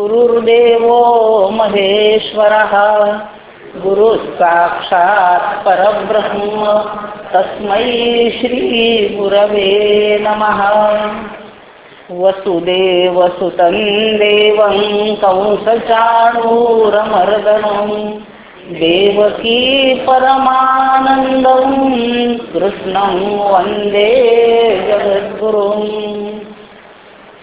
गुरुर्देवो महेश्वरः। गुरुः साक्षात् परब्रह्म। तस्मै श्रीगुरवे नमः। वसुदेवसुतं देवं कंसचाणूरमर्दनं। देवकी परमानन्दं। कृष्णं वन्दे जगद्गुरुम्।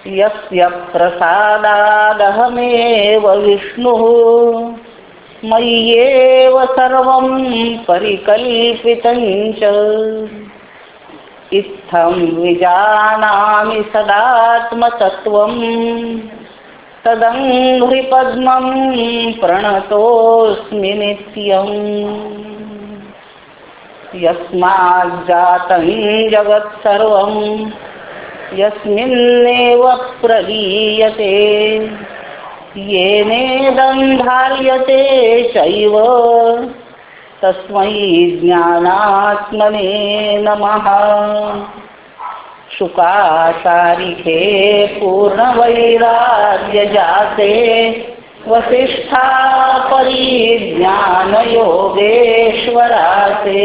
यस्य प्रसादादहमेव विष्णुः। मय्येव सर्वं परिकल्पितं च। इत्थं विजानामि सदात्मतत्त्वं। तदङ्घ्रिपद्मं प्रणतोऽस्मि नित्यम्। यस्माज्जातं जगत्सर्वम्। यस्मिन्नेव प्रलीयते येनेदन्धार्यते चैव तस्मै ज्ञानात्मने नमः। शुकासारिखे पूर्णवैराग्यजाते वसिष्ठा परिज्ञानयोगेश्वराते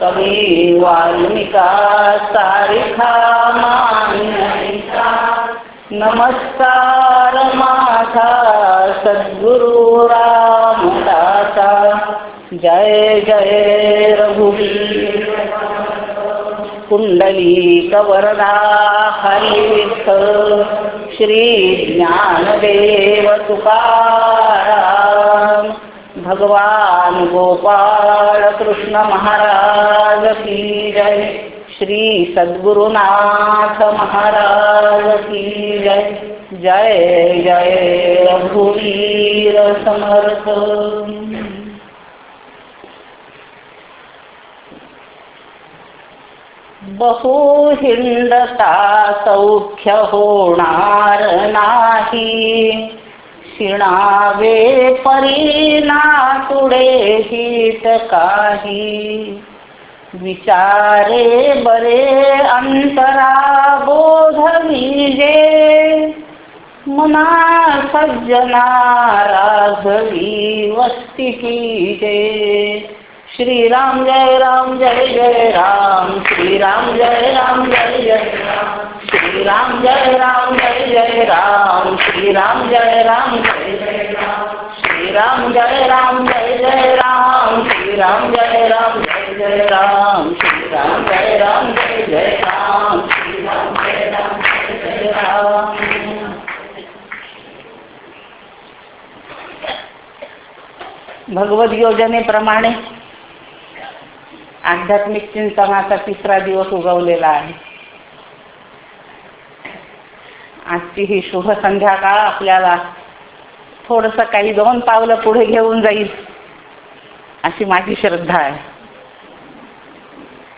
कवी वाल्मिका सारिखा मान्यिका नमस्कार माझा सद्गुरु रामदासा। जय जय रघुवीर। कुंडलीकवरदा हरिथ श्री ज्ञानदेव तुकाराम। भगवान गोपाल कृष्ण महाराज की जय। श्री सद्गुरुनाथ महाराज की जय। जय जय रघुवीर समर्थ। बहु सौख्य होणार नाही। शिणावे तुडे हित काही. विचारे बरे अंतरा बोध विजे. मना सज्जना राघवी वस्ती की जे श्रीराम जय राम, जय जय राम. श्रीराम जय राम, जय जय राम. श्रीराम जय राम जय जय राम श्रीराम जय राम जय जय राम श्रीराम जय राम जय जय राम श्रीराम जय राम जय जय राम श्रीराम जय राम जय जय राम श्रीराम जय राम जय जय राम भगवत योजनेप्रमाणे आध्यात्मिक चिंतनाचा तिसरा दिवस उगवलेला आहे आजची ही शुभ संध्याकाळ आपल्याला थोडस काही दोन पावलं पुढे घेऊन जाईल अशी माझी श्रद्धा आहे.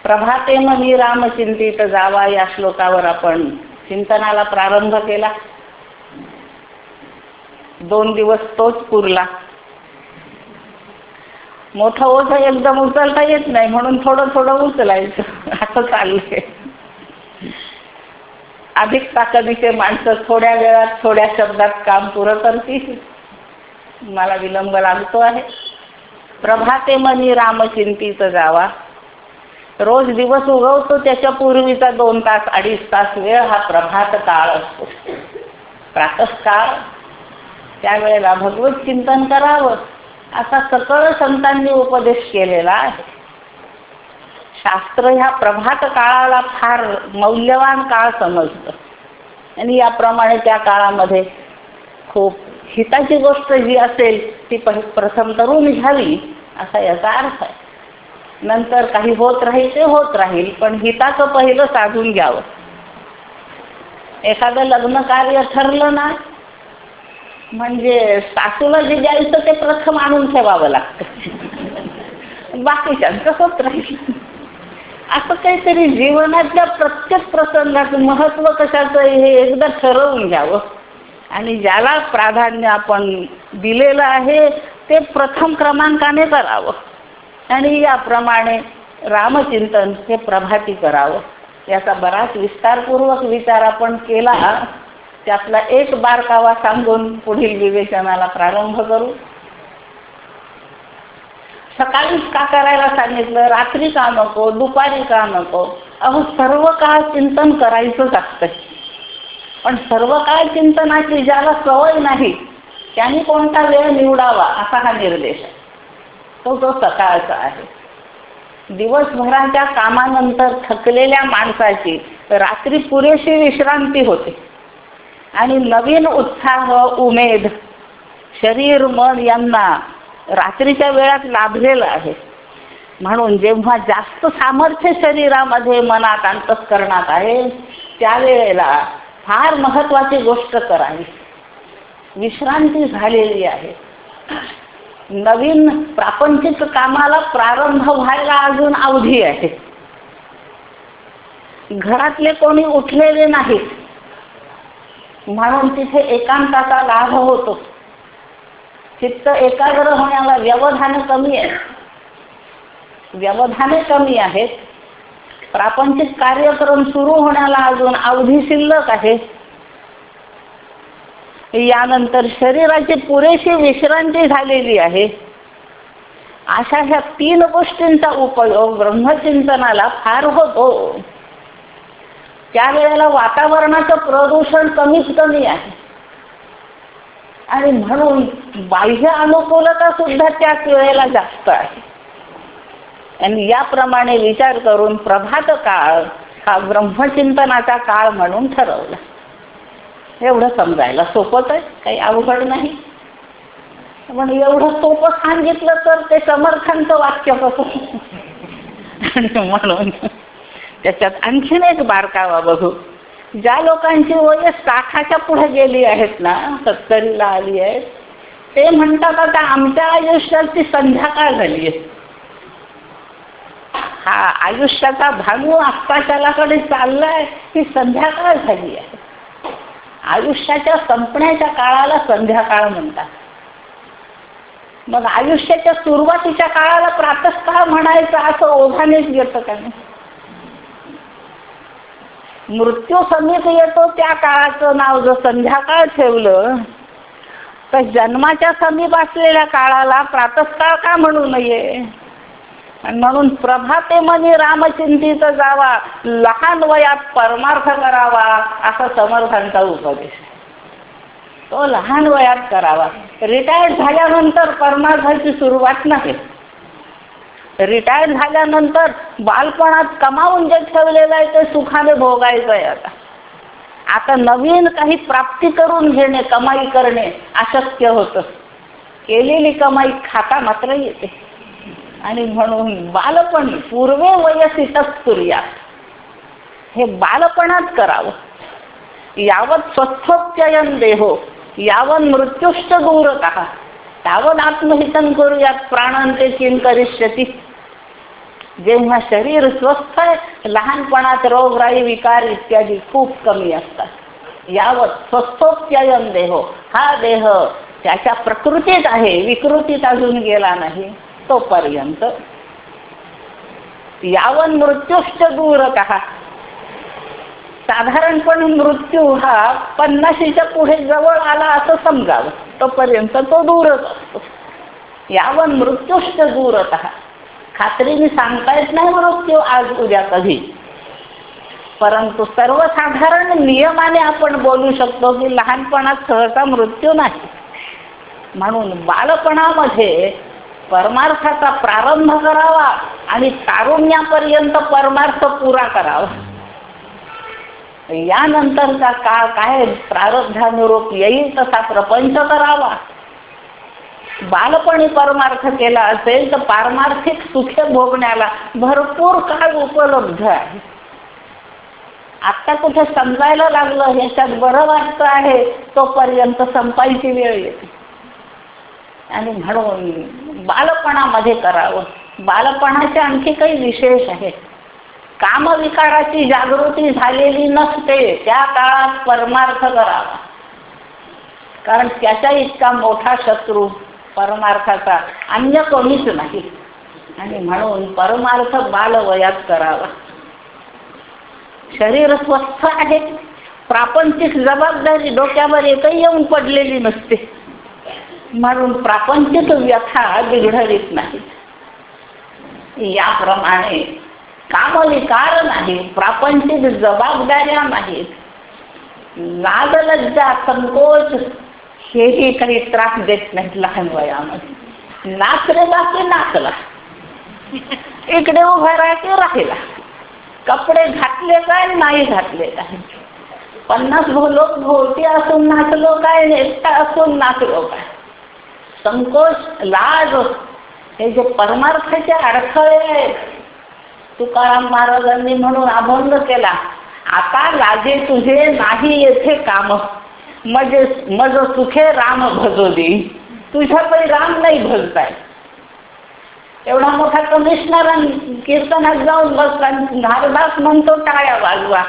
प्रभाते मनी रामचिंतित जावा या श्लोकावर आपण चिंतनाला प्रारंभ केला. दोन दिवस तोच पुरला. मोठं ओझ एकदम उचलता येत नाही म्हणून थोडं थोडं उचलायचं. असं चाललंय. अधिक ताकदीचे माणसं थोड्या वेळात थोड्या शब्दात काम पुरं करतील. मला विलंब लागतो आहे. प्रभाते मनी रामचिंतीत जावा. रोज दिवस उगवतो त्याच्या पूर्वीचा दोन तास अडीच तास वेळ हा प्रभात काळ असतो. प्रातःकाळ त्यावेळेला भगवत चिंतन करावं. असा सकळ संतांनी उपदेश केलेला आहे. शास्त्र ह्या प्रभात काळाला फार मौल्यवान काळ समजतं. आणि याप्रमाणे त्या काळामध्ये खूप हिताची गोष्ट जी असेल ती प्रथम तरुण घ्यावी असा याचा अर्थ आहे. नंतर काही होत राहील ते होत राहील पण हिताचं पहिलं साधून घ्यावं. एखादं लग्न कार्य ठरलं ना म्हणजे सासूला जे द्यायचं ते प्रथम आणून ठेवावं लागतं. बाकीच्यांचं होत राहील. असं काहीतरी जीवनातल्या प्रत्येक प्रसंगाचं महत्त्व कशाचं हे एकदा ठरवून घ्यावं. आणि ज्याला प्राधान्य आपण दिलेलं आहे ते प्रथम क्रमांकाने करावं. आणि याप्रमाणे रामचिंतन हे प्रभाती करावं. याचा बराच विस्तारपूर्वक विचार आपण केला. त्यातला एक बारकावा सांगून पुढील विवेचनाला प्रारंभ करू. सकाळीच का करायला सांगितलं? रात्री का नको? दुपारी का नको? अहो सर्व काळ चिंतन करायचंच असतं. पण सर्व काळ चिंतनाची ज्याला सवय नाही त्यांनी कोणता वेळ निवडावा असा हा निर्देश आहे. तो सकाळचा आहे. दिवसभराच्या कामानंतर थकलेल्या माणसाची रात्री पुरेशी विश्रांती होते. आणि नवीन उत्साह उमेद शरीर मन यांना रात्रीच्या वेळात लाभलेलं आहे. म्हणून जेव्हा जास्त सामर्थ्य शरीरामध्ये मनात अंतस्करणात आहे त्यावेळेला फार महत्वाची गोष्ट करावी. विश्रांती झालेली आहे. नवीन प्रापंचिक कामाला प्रारंभ व्हायला अजून अवधी आहे. घरातले कोणी उठलेले नाहीत. म्हणून तिथे एकांताचा लाभ होतो. चित्त एकाग्र होण्याला व्यवधान कमी आहे. व्यवधाने कमी आहेत. प्रापंचिक कार्यक्रम सुरू होण्याला अजून अवधी शिल्लक आहे. यानंतर शरीराची पुरेशी विश्रांती झालेली आहे. अशा ह्या तीन गोष्टींचा उपयोग ब्रह्मचिंतनाला फार होतो. त्यावेळेला वातावरणाचं प्रदूषण कमीत कमी आहे. आणि म्हणून बाह्य अनुकूलता सुद्धा त्याच वेळेला जास्त आहे. आणि याप्रमाणे विचार करून प्रभात काळ हा ब्रह्मचिंतनाचा काळ म्हणून ठरवला. एवढं समजायला सोपंच आहे काही अवघड नाही. पण एवढं सोपं सांगितलं तर ते समर्थांचं वाक्य कसं आणि म्हणून त्याच्यात आणखीन एक बारकावा बघू. ज्या लोकांची वय साठाच्या पुढे गेली आहेत ना सत्तरीला आली आहेत ते म्हणतात आता आमच्या आयुष्यात ती संध्याकाळ झाली आहे? हा आयुष्याचा भानू आत्ताच्यालाकडे चाललाय ही संध्याकाळ झाली आहे? आयुष्याच्या संपण्याच्या काळाला संध्याकाळ म्हणतात. मग आयुष्याच्या सुरुवातीच्या काळाला प्रातःकाळ म्हणायचं असं ओघानेच येतं का नाही? मृत्यू समीप येतो त्या काळाचं नाव जर संध्याकाळ ठेवलं तर जन्माच्या समीप असलेल्या काळाला प्रातःकाळ का म्हणू नये? म्हणून प्रभाते मनी रामचिंतीच जावा लहान वयात परमार्थ करावा असा समर्थांचा उपदेश. तो लहान वयात करावा. रिटायर्ड झाल्यानंतर परमार्थाची सुरुवात नाही. रिटायर झाल्यानंतर बालपणात कमावून जे ठेवलेलं आहे ते सुखाने भोगायचं आहे आता. आता नवीन काही प्राप्ती करून घेणे कमाई करणे अशक्य होतं. केलेली कमाई खाता मात्र येते. आणि म्हणून बालपण पूर्वे वयसितच सूर्या हे बालपणात करावं. यावत स्वस्थोपचयन देहो यावन मृत्युष्ट दूरत तावत आत्महितन करूयात प्राणांते चिन करिष्यती. जेव्हा शरीर स्वस्थ आहे लहानपणात रोगराई विकार इत्यादी खूप कमी असतात. यावत स्वस्थोपचयन देह. हा देह त्याच्या प्रकृतीत आहे विकृतीत अजून गेला नाही तोपर्यंत. यावन मृत्यूश्च दूर कहा. साधारणपणे मृत्यू हा पन्नाशीच्या पुढे जवळ आला असं समजावं. तोपर्यंत तो दूरच असतो. यावन मृत्यूष्ट दूरत खात्रीने सांगता येत नाही मृत्यू आज उद्या कधी? परंतु सर्वसाधारण नियमाने आपण बोलू शकतो की लहानपणात सहसा मृत्यू नाही. म्हणून बालपणामध्ये परमार्थाचा प्रारंभ करावा आणि तारुण्यापर्यंत परमार्थ पुरा करावा. यानंतरचा काळ काय? प्रारब्धानुरूप येईल तसा प्रपंच करावा. बालपणी परमार्थ केला असेल तर पारमार्थिक सुखे भोगण्याला भरपूर काळ उपलब्ध आहे. आता कुठे समजायला लागलं ह्याच्यात बरं वाटतं आहे तोपर्यंत संपायची वेळ येते. आणि म्हणून बालपणामध्ये करावं. बालपणाचे आणखी काही विशेष आहेत. कामविकाराची जागृती झालेली नसते त्या काळात परमार्थ करावा. कारण त्याच्या इतका मोठा शत्रू परमार्थाचा अन्य कोणीच नाही. आणि म्हणून परमार्थ बालवयात करावा. शरीर स्वस्थ आहे. प्रापंचिक जबाबदारी डोक्यावर एकही येऊन पडलेली नसते. म्हणून प्रापंचिक व्यथा बिघडवीत नाहीत. याप्रमाणे कामविकार नाही प्रापंचिक जबाबदाऱ्या नाहीत. लाजलज्जा संकोच हेही काही त्रास देत नाहीत लहान वयामध्ये. नाचलेला ते नाचला. इकडे उभा राहायचे राहिला. कपडे घातले काय नाही घातले काय. पन्नास भोलोक भोवती असून नाचलो काय एकटा असून नाचलो काय. संकोच लाज. हे जे परमार्थाचे अडथळे आहेत. तुकाराम महाराजांनी म्हणून अभंग केला. आता लाजे तुझे नाही येथे काम. मज मज सुखे राम भजो दे तुझ्या पण राम नाही भजताय। एवढा मोठा कमिशनर कीर्तनात जाऊन बसला नारदास म्हणतो टाळ्या वाजवा.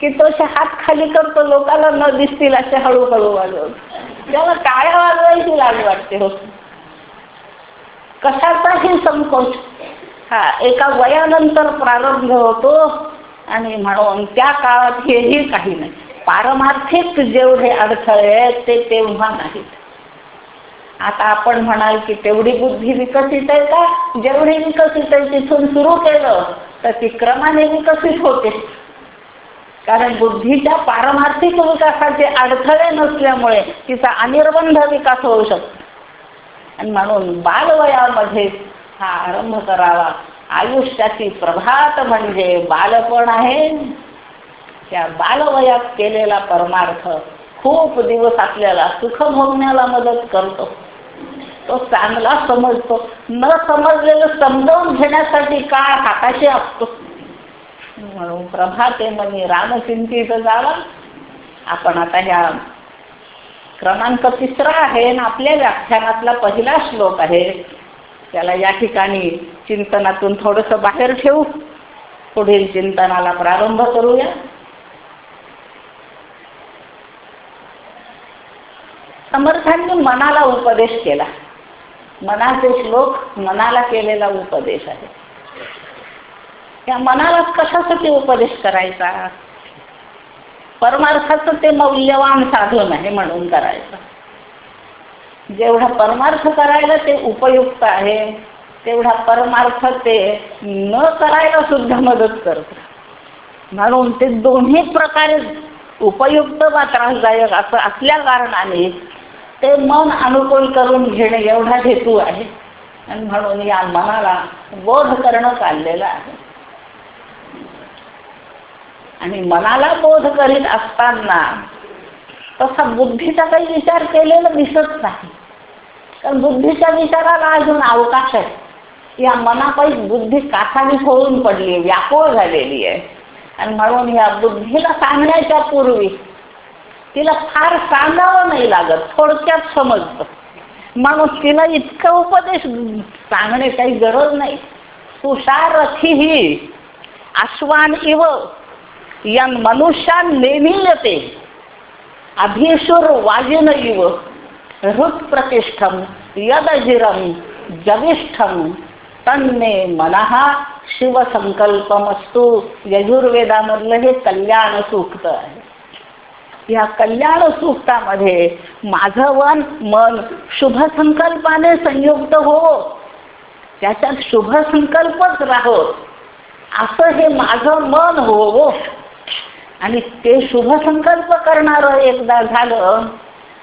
की तो हात खाली करतो लोकांना न दिसतील असे हळूहळू वाजवतो. त्याला टाळ्या वाजवायची लाज वाटते हो. कशाचाही संकोच. हा एका वयानंतर प्रारंभ होतो आणि म्हणून त्या काळात हेही काही नाही. पारमार्थिक जेवढे अडथळे आहेत ते तेव्हा नाहीत. आता आपण म्हणाल की तेवढी बुद्धी विकसित आहे का? जेवढी विकसित आहे तिथून सुरू केलं तर ती क्रमाने विकसित होते. कारण बुद्धीच्या पारमार्थिक विकासाचे अडथळे नसल्यामुळे तिचा अनिर्बंध विकास होऊ शकतो. आणि म्हणून बालवयामध्ये हा आरंभ करावा. आयुष्याची प्रभात म्हणजे बालपण आहे. त्या बालवयात केलेला परमार्थ खूप दिवस आपल्याला सुख भोगण्याला मदत करतो. तो चांगला समजतो. न समजलेलं समजावून घेण्यासाठी काळ हाताशी असतो. म्हणून प्रभाते मनी रामचिंतीत जावा. आपण आता ह्या क्रमांक तिसरा आहे आणि आपल्या व्याख्यानातला पहिला श्लोक आहे. त्याला या ठिकाणी चिंतनातून थोडंसं बाहेर ठेवू. पुढील चिंतनाला प्रारंभ करूया. समर्थांनी मनाला उपदेश केला. मनाचे श्लोक मनाला केलेला उपदेश आहे. त्या मनाला कशासाठी उपदेश करायचा? परमार्थाचं ते मौल्यवान साधन आहे म्हणून करायचं. जेवढा परमार्थ करायला ते उपयुक्त आहे तेवढा परमार्थ ते न करायला सुद्धा मदत करत. म्हणून ते दोन्ही प्रकारे उपयुक्त वा त्रासदायक असं असल्या कारणाने ते मन अनुकूल करून घेणे एवढा हेतू आहे. आणि म्हणून या मनाला बोध करणं चाललेलं आहे. आणि मनाला बोध करीत असताना तसा बुद्धीचा काही विचार केलेला दिसत नाही. कारण बुद्धीच्या विचाराला अजून अवकाश आहे. या मनापाई बुद्धी काठाने होऊन पडली व्याकुळ झालेली आहे. आणि म्हणून या बुद्धीला सांगण्याच्या पूर्वी तिला फार सांगावं नाही लागत थोडक्यात समजतं. म्हणून तिला इतकं उपदेश सांगणे काही गरज नाही. तुषारथी ही अश्वान इव या मनुष्यान नेमियते अभिशूर वाजिन इव हृत्प्रतिष्ठम यदजिरम जविष्ठम तन्ने मनहा शिवसंकल्पमस्तू यजुर्वेदामधलं हे कल्याण सूक्त आहे. या कल्याण सूक्तामध्ये माझं वन मन शुभ संकल्पाने संयुक्त हो. त्याच्यात शुभ संकल्पच राहो. असं हे माझं मन हो. आणि ते शुभ संकल्प करणार एकदा झालं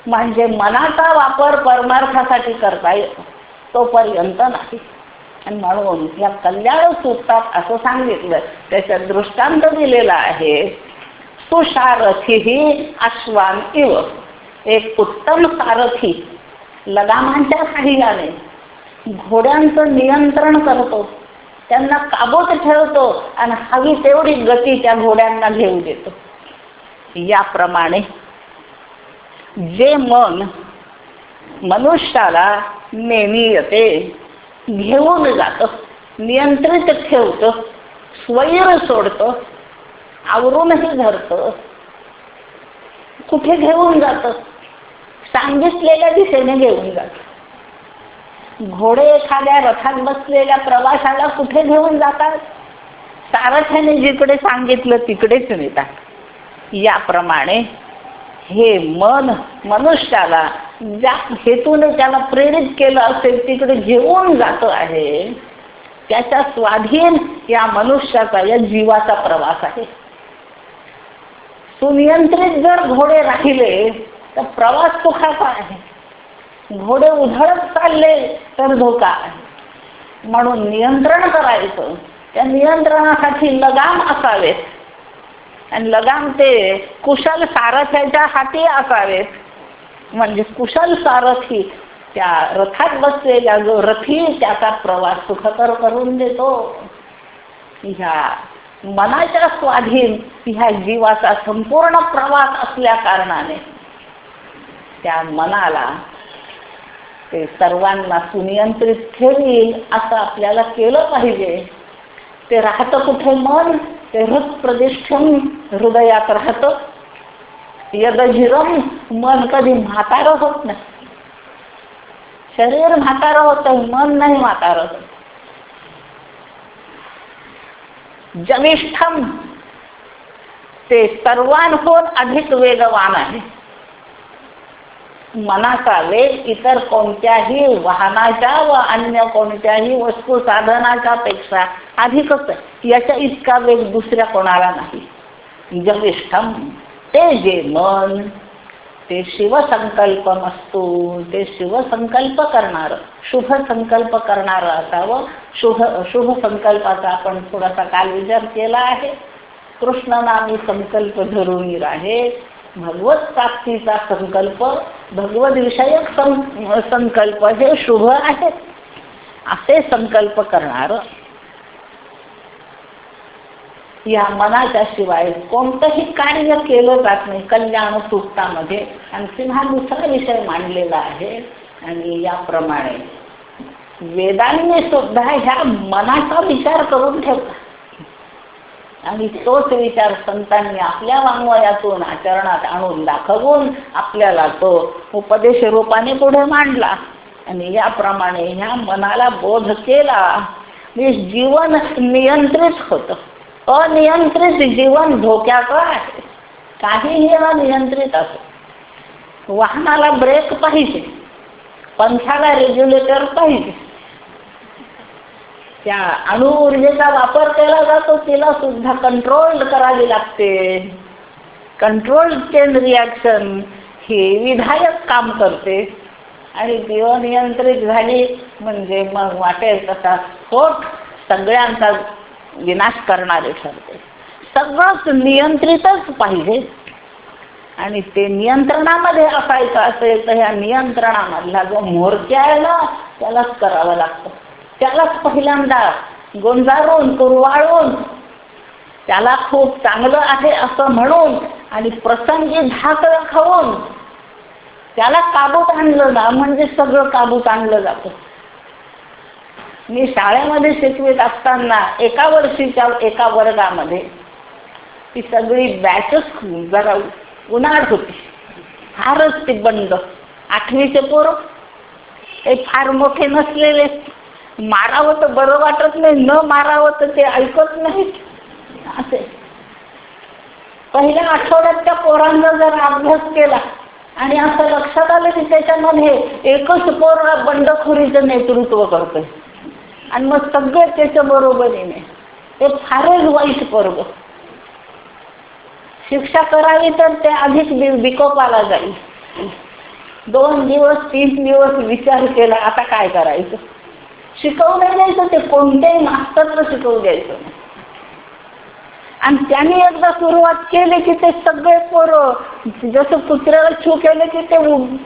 म्हणजे मनाचा वापर परमार्थासाठी करता येतो. तोपर्यंत नाही. आणि म्हणून या कल्याण सूक्तात असं सांगितलं. त्याच्यात दृष्टांत दिलेला आहे. तो सारथी ही अश्वान इव। एक उत्तम सारथी। लगामांच्या साह्याने घोड्यांचं नियंत्रण करतो। त्यांना काबोत ठेवतो आणि हवी तेवढी गती त्या घोड्यांना घेऊ देतो। याप्रमाणे जे मन मनुष्याला नेहमी येते घेऊन जातं नियंत्रित ठेवतं स्वैर सोडतं आवरूनही धरत. कुठे घेऊन जातं? सांगितलेल्या दिशेने घेऊन जात. घोडे एखाद्या रथात बसलेल्या प्रवाशाला कुठे घेऊन जातात? सारथ्याने जिकडे सांगितलं तिकडेच नेतात. याप्रमाणे हे मन मनुष्याला ज्या हेतूने त्याला प्रेरित केलं असेल तिकडे घेऊन जात आहे त्याच्या स्वाधीन या मनुष्याचा या जीवाचा प्रवास आहे. सुनियंत्रित जर घोडे राहिले तर प्रवास सुखाचा आहे. घोडे उधळत चालले तर धोका आहे. म्हणून नियंत्रण करायचं. त्या नियंत्रणासाठी लगाम असावेत. आणि लगाम ते कुशल सारथ्याच्या हाती असावेत. म्हणजे कुशल सारथी त्या रथात बसलेला जो रथी त्याचा प्रवास सुखकर करून देतो. ह्या मनाच्या स्वाधीन ह्या जीवाचा संपूर्ण प्रवास असल्या कारणाने त्या मनाला ते सर्वांना सुनियंत्रित ठेवील असं आपल्याला केलं पाहिजे. ते राहतं कुठे मन ते हृद प्रतिष्ठम हृदयात राहतं. यदझिरम मन कधी म्हातारं होत नाही. शरीर म्हातारं होतं मन नाही म्हातारं होत. जमिष्ठम ते सर्वांहून अधिक वेगवान आहे. मनाचा वेग इतर कोणत्याही वाहनाच्या व अन्य कोणत्याही वस्तू साधनाच्या पेक्षा अधिकच याचा याच्या इतका वेग दुसऱ्या कोणाला नाही. जमिष्ठम ते जे मन ते शिवसंकल्प असतो ते शिवसंकल्प करणार शुभ संकल्प करणार असावं. शुभ शुभ संकल्पाचा आपण थोडासा काल विचार केला आहे. कृष्णनामी संकल्प धरून आहे भगवत प्राप्तीचा संकल्प भगवत विषयक संकल्प हे शुभ आहेत. असे संकल्प करणार या मनाच्या शिवाय कोणतंही कार्य केलं जात नाही कल्याण सुक्तामध्ये आणखी हा दुसरा विषय मांडलेला आहे आणि याप्रमाणे वेदांनी सुद्धा ह्या मनाचा विचार करून ठेवला. आणि तोच विचार संतांनी आपल्या वाङ्मयातून आचरणात आणून दाखवून आपल्याला तो उपदेश रूपाने पुढे मांडला. आणि याप्रमाणे ह्या मनाला बोध केला म्हणजे जीवन नियंत्रित होतं. अनियंत्रित जीवन धोक्याचं आहे. काहीही अनियंत्रित असो. वाहनाला ब्रेक पाहिजे. पंख्याला रेग्युलेटर पाहिजे. त्या अणुऊर्जेचा वापर केला जातो तिला सुद्धा कंट्रोल करावी लागते. कंट्रोल चेन रिॲक्शन हे विधायक काम करते. आणि ती अनियंत्रित झाली म्हणजे मग वाटेल तसा स्फोट सगळ्यांचा विनाश करणारे ठरते. सगळंच नियंत्रितच पाहिजे. आणि ते नियंत्रणामध्ये असायचं असेल तर ह्या नियंत्रणामधला जो मोर्चा आहे ना त्यालाच करावं लागतं. त्यालाच पहिल्यांदा गोंजारून कुरवाळून त्याला खूप चांगलं आहे असं म्हणून आणि प्रसंगी धाक खाऊन त्याला काबूत आणलं ना म्हणजे सगळं काबूत आणलं जातं. मी शाळेमध्ये शिकवित असताना एका वर्षीच्या एका वर्गामध्ये ती सगळी बॅचच जरा उन्हाळ होती. फारच ती बंद आठवीचे पोरं ते फार मोठे नसलेले. मारावं तर बरं वाटत नाही न मारावं तर ते ऐकत नाहीत. असे. पहिल्या आठवड्यात त्या पोरांना जर अभ्यास केला आणि असं लक्षात आलं की त्याच्यामध्ये एकच पोर बंडखोरीचं नेतृत्व करतोय. आणि मग सगळं त्याच्या बरोबरीने ते फारच वाईट पर्व. शिक्षा करावी तर ते अधिक विकोपाला जाईल. दोन दिवस तीन दिवस विचार केला आता काय करायचं? शिकवू नाही द्यायचं ते कोणत्याही मास्तरला शिकवू द्यायचं आणि त्यांनी एकदा सुरुवात केली की ते सगळे पोरं जसं कुत्र्याला छू केलं की ते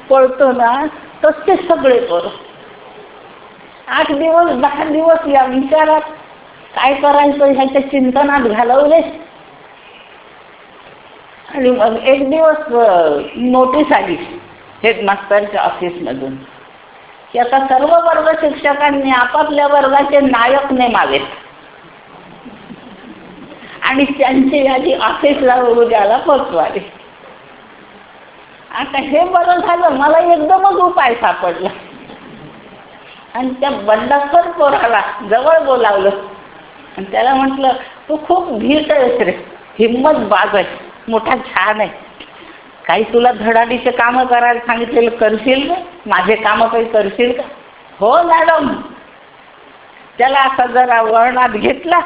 पळतो ना तसे सगळे पोरं. आठ दिवस दहा दिवस या विचारात काय करायचं ह्याच्या चिंतनात घालवले. आणि मग एक दिवस नोटीस आली हेडमास्टरच्या ऑफिसमधून की आता सर्व वर्ग शिक्षकांनी आपापल्या वर्गाचे नायक नेमावेत आणि त्यांची यादी ऑफिसला उद्याला पोचवावी. आता हे बरं झालं मला एकदमच उपाय सापडला. आणि त्या बंडाखोर पोराला जवळ बोलावलं. आणि त्याला म्हटलं तू खूप भीत आहेस रे. हिंमत बाज आहे. मोठा छान आहे. काही तुला धडाडीचे कामं करायला सांगितलेलं करशील का? माझे कामं काही करशील का? हो मॅडम. त्याला असा जरा वर्णात घेतला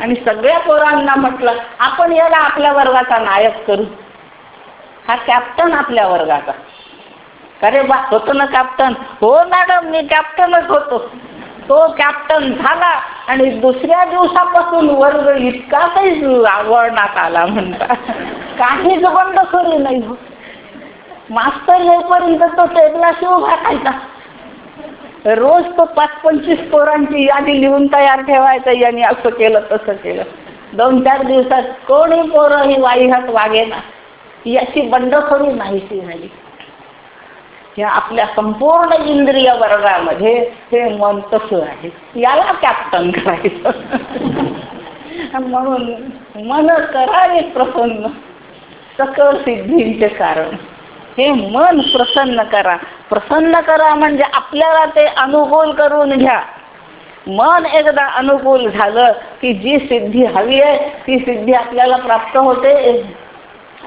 आणि सगळ्या पोरांना म्हटलं आपण याला आपल्या वर्गाचा नायक करू. हा कॅप्टन आपल्या वर्गाचा. अरे बा होतो ना कॅप्टन हो मॅडम मी कॅप्टनच होतो. तो कॅप्टन झाला आणि दुसऱ्या दिवसापासून वर्ग इतका काही आवडण्यात आला म्हणता. काहीच करू नाही हो मास्तर येईपर्यंत तो टेबला शिव खायचा रोज तो पाच पंचवीस पोरांची यादी लिहून तयार ठेवायचं यांनी असं केलं तसं केलं. दोन चार दिवसात कोणी पोरं ही वाईहात वागेना याची बंडखोरी नाहीशी झाली. या आपल्या संपूर्ण इंद्रिय वर्गामध्ये हे मन कसं आहे. याला कॅप्टन करायचं. म्हणून मन करावे प्रसन्न. सकळ सिद्धींचे कारण. हे मन प्रसन्न करा. प्रसन्न करा म्हणजे आपल्याला ते अनुकूल करून घ्या. मन एकदा अनुकूल झालं की जी सिद्धी हवी आहे ती सिद्धी आपल्याला प्राप्त होते.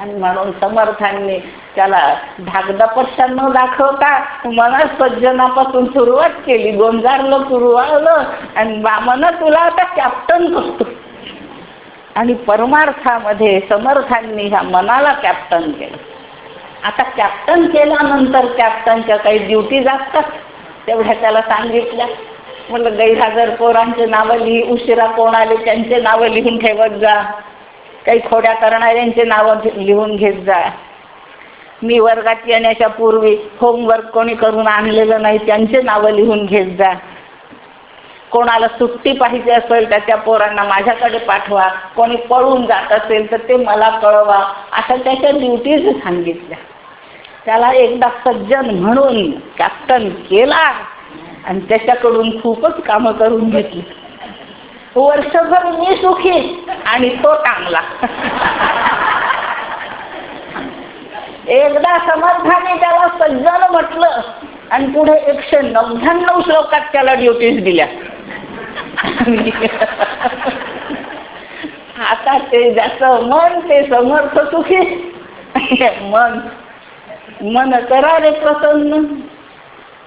आणि म्हणून समर्थांनी त्याला धाकदपक्षा न दाखवता मनात सज्जनापासून सुरुवात केली. गोंजारलं कुरवाळलं आणि बामन तुला आता कॅप्टन करतो आणि परमार्थामध्ये समर्थांनी ह्या मनाला कॅप्टन केलं. आता कॅप्टन केल्यानंतर कॅप्टनच्या काही ड्युटीज असतात तेवढ्या त्याला सांगितल्या. म्हटलं गैरहजर पोरांचे नावं लिही उशिरा कोण आले त्यांचे नावं लिहून ठेवत जा. काही खोड्या करणाऱ्यांचे नावं लिहून घेत जा. मी वर्गात येण्याच्या पूर्वी होमवर्क कोणी करून आणलेलं नाही त्यांचे नावं लिहून घेत जा. कोणाला सुट्टी पाहिजे असेल त्याच्या पोरांना माझ्याकडे पाठवा. कोणी पळून जात असेल तर ते मला कळवा. अशा त्याच्या ड्युटीज सांगितल्या. त्याला एकदा सज्जन म्हणून कॅप्टन केला आणि त्याच्याकडून खूपच कामं करून घेतली. वर्षभर मी सुखी आणि तो टांगला एकदा समर्थाने त्याला सज्जन म्हटलं आणि पुढे एकशे नव्याण्णव श्लोकात त्याला ड्युटीज दिल्या. आता ते ज्याच मन ते समर्थ सुखी. मन मन करा रे प्रसन्न.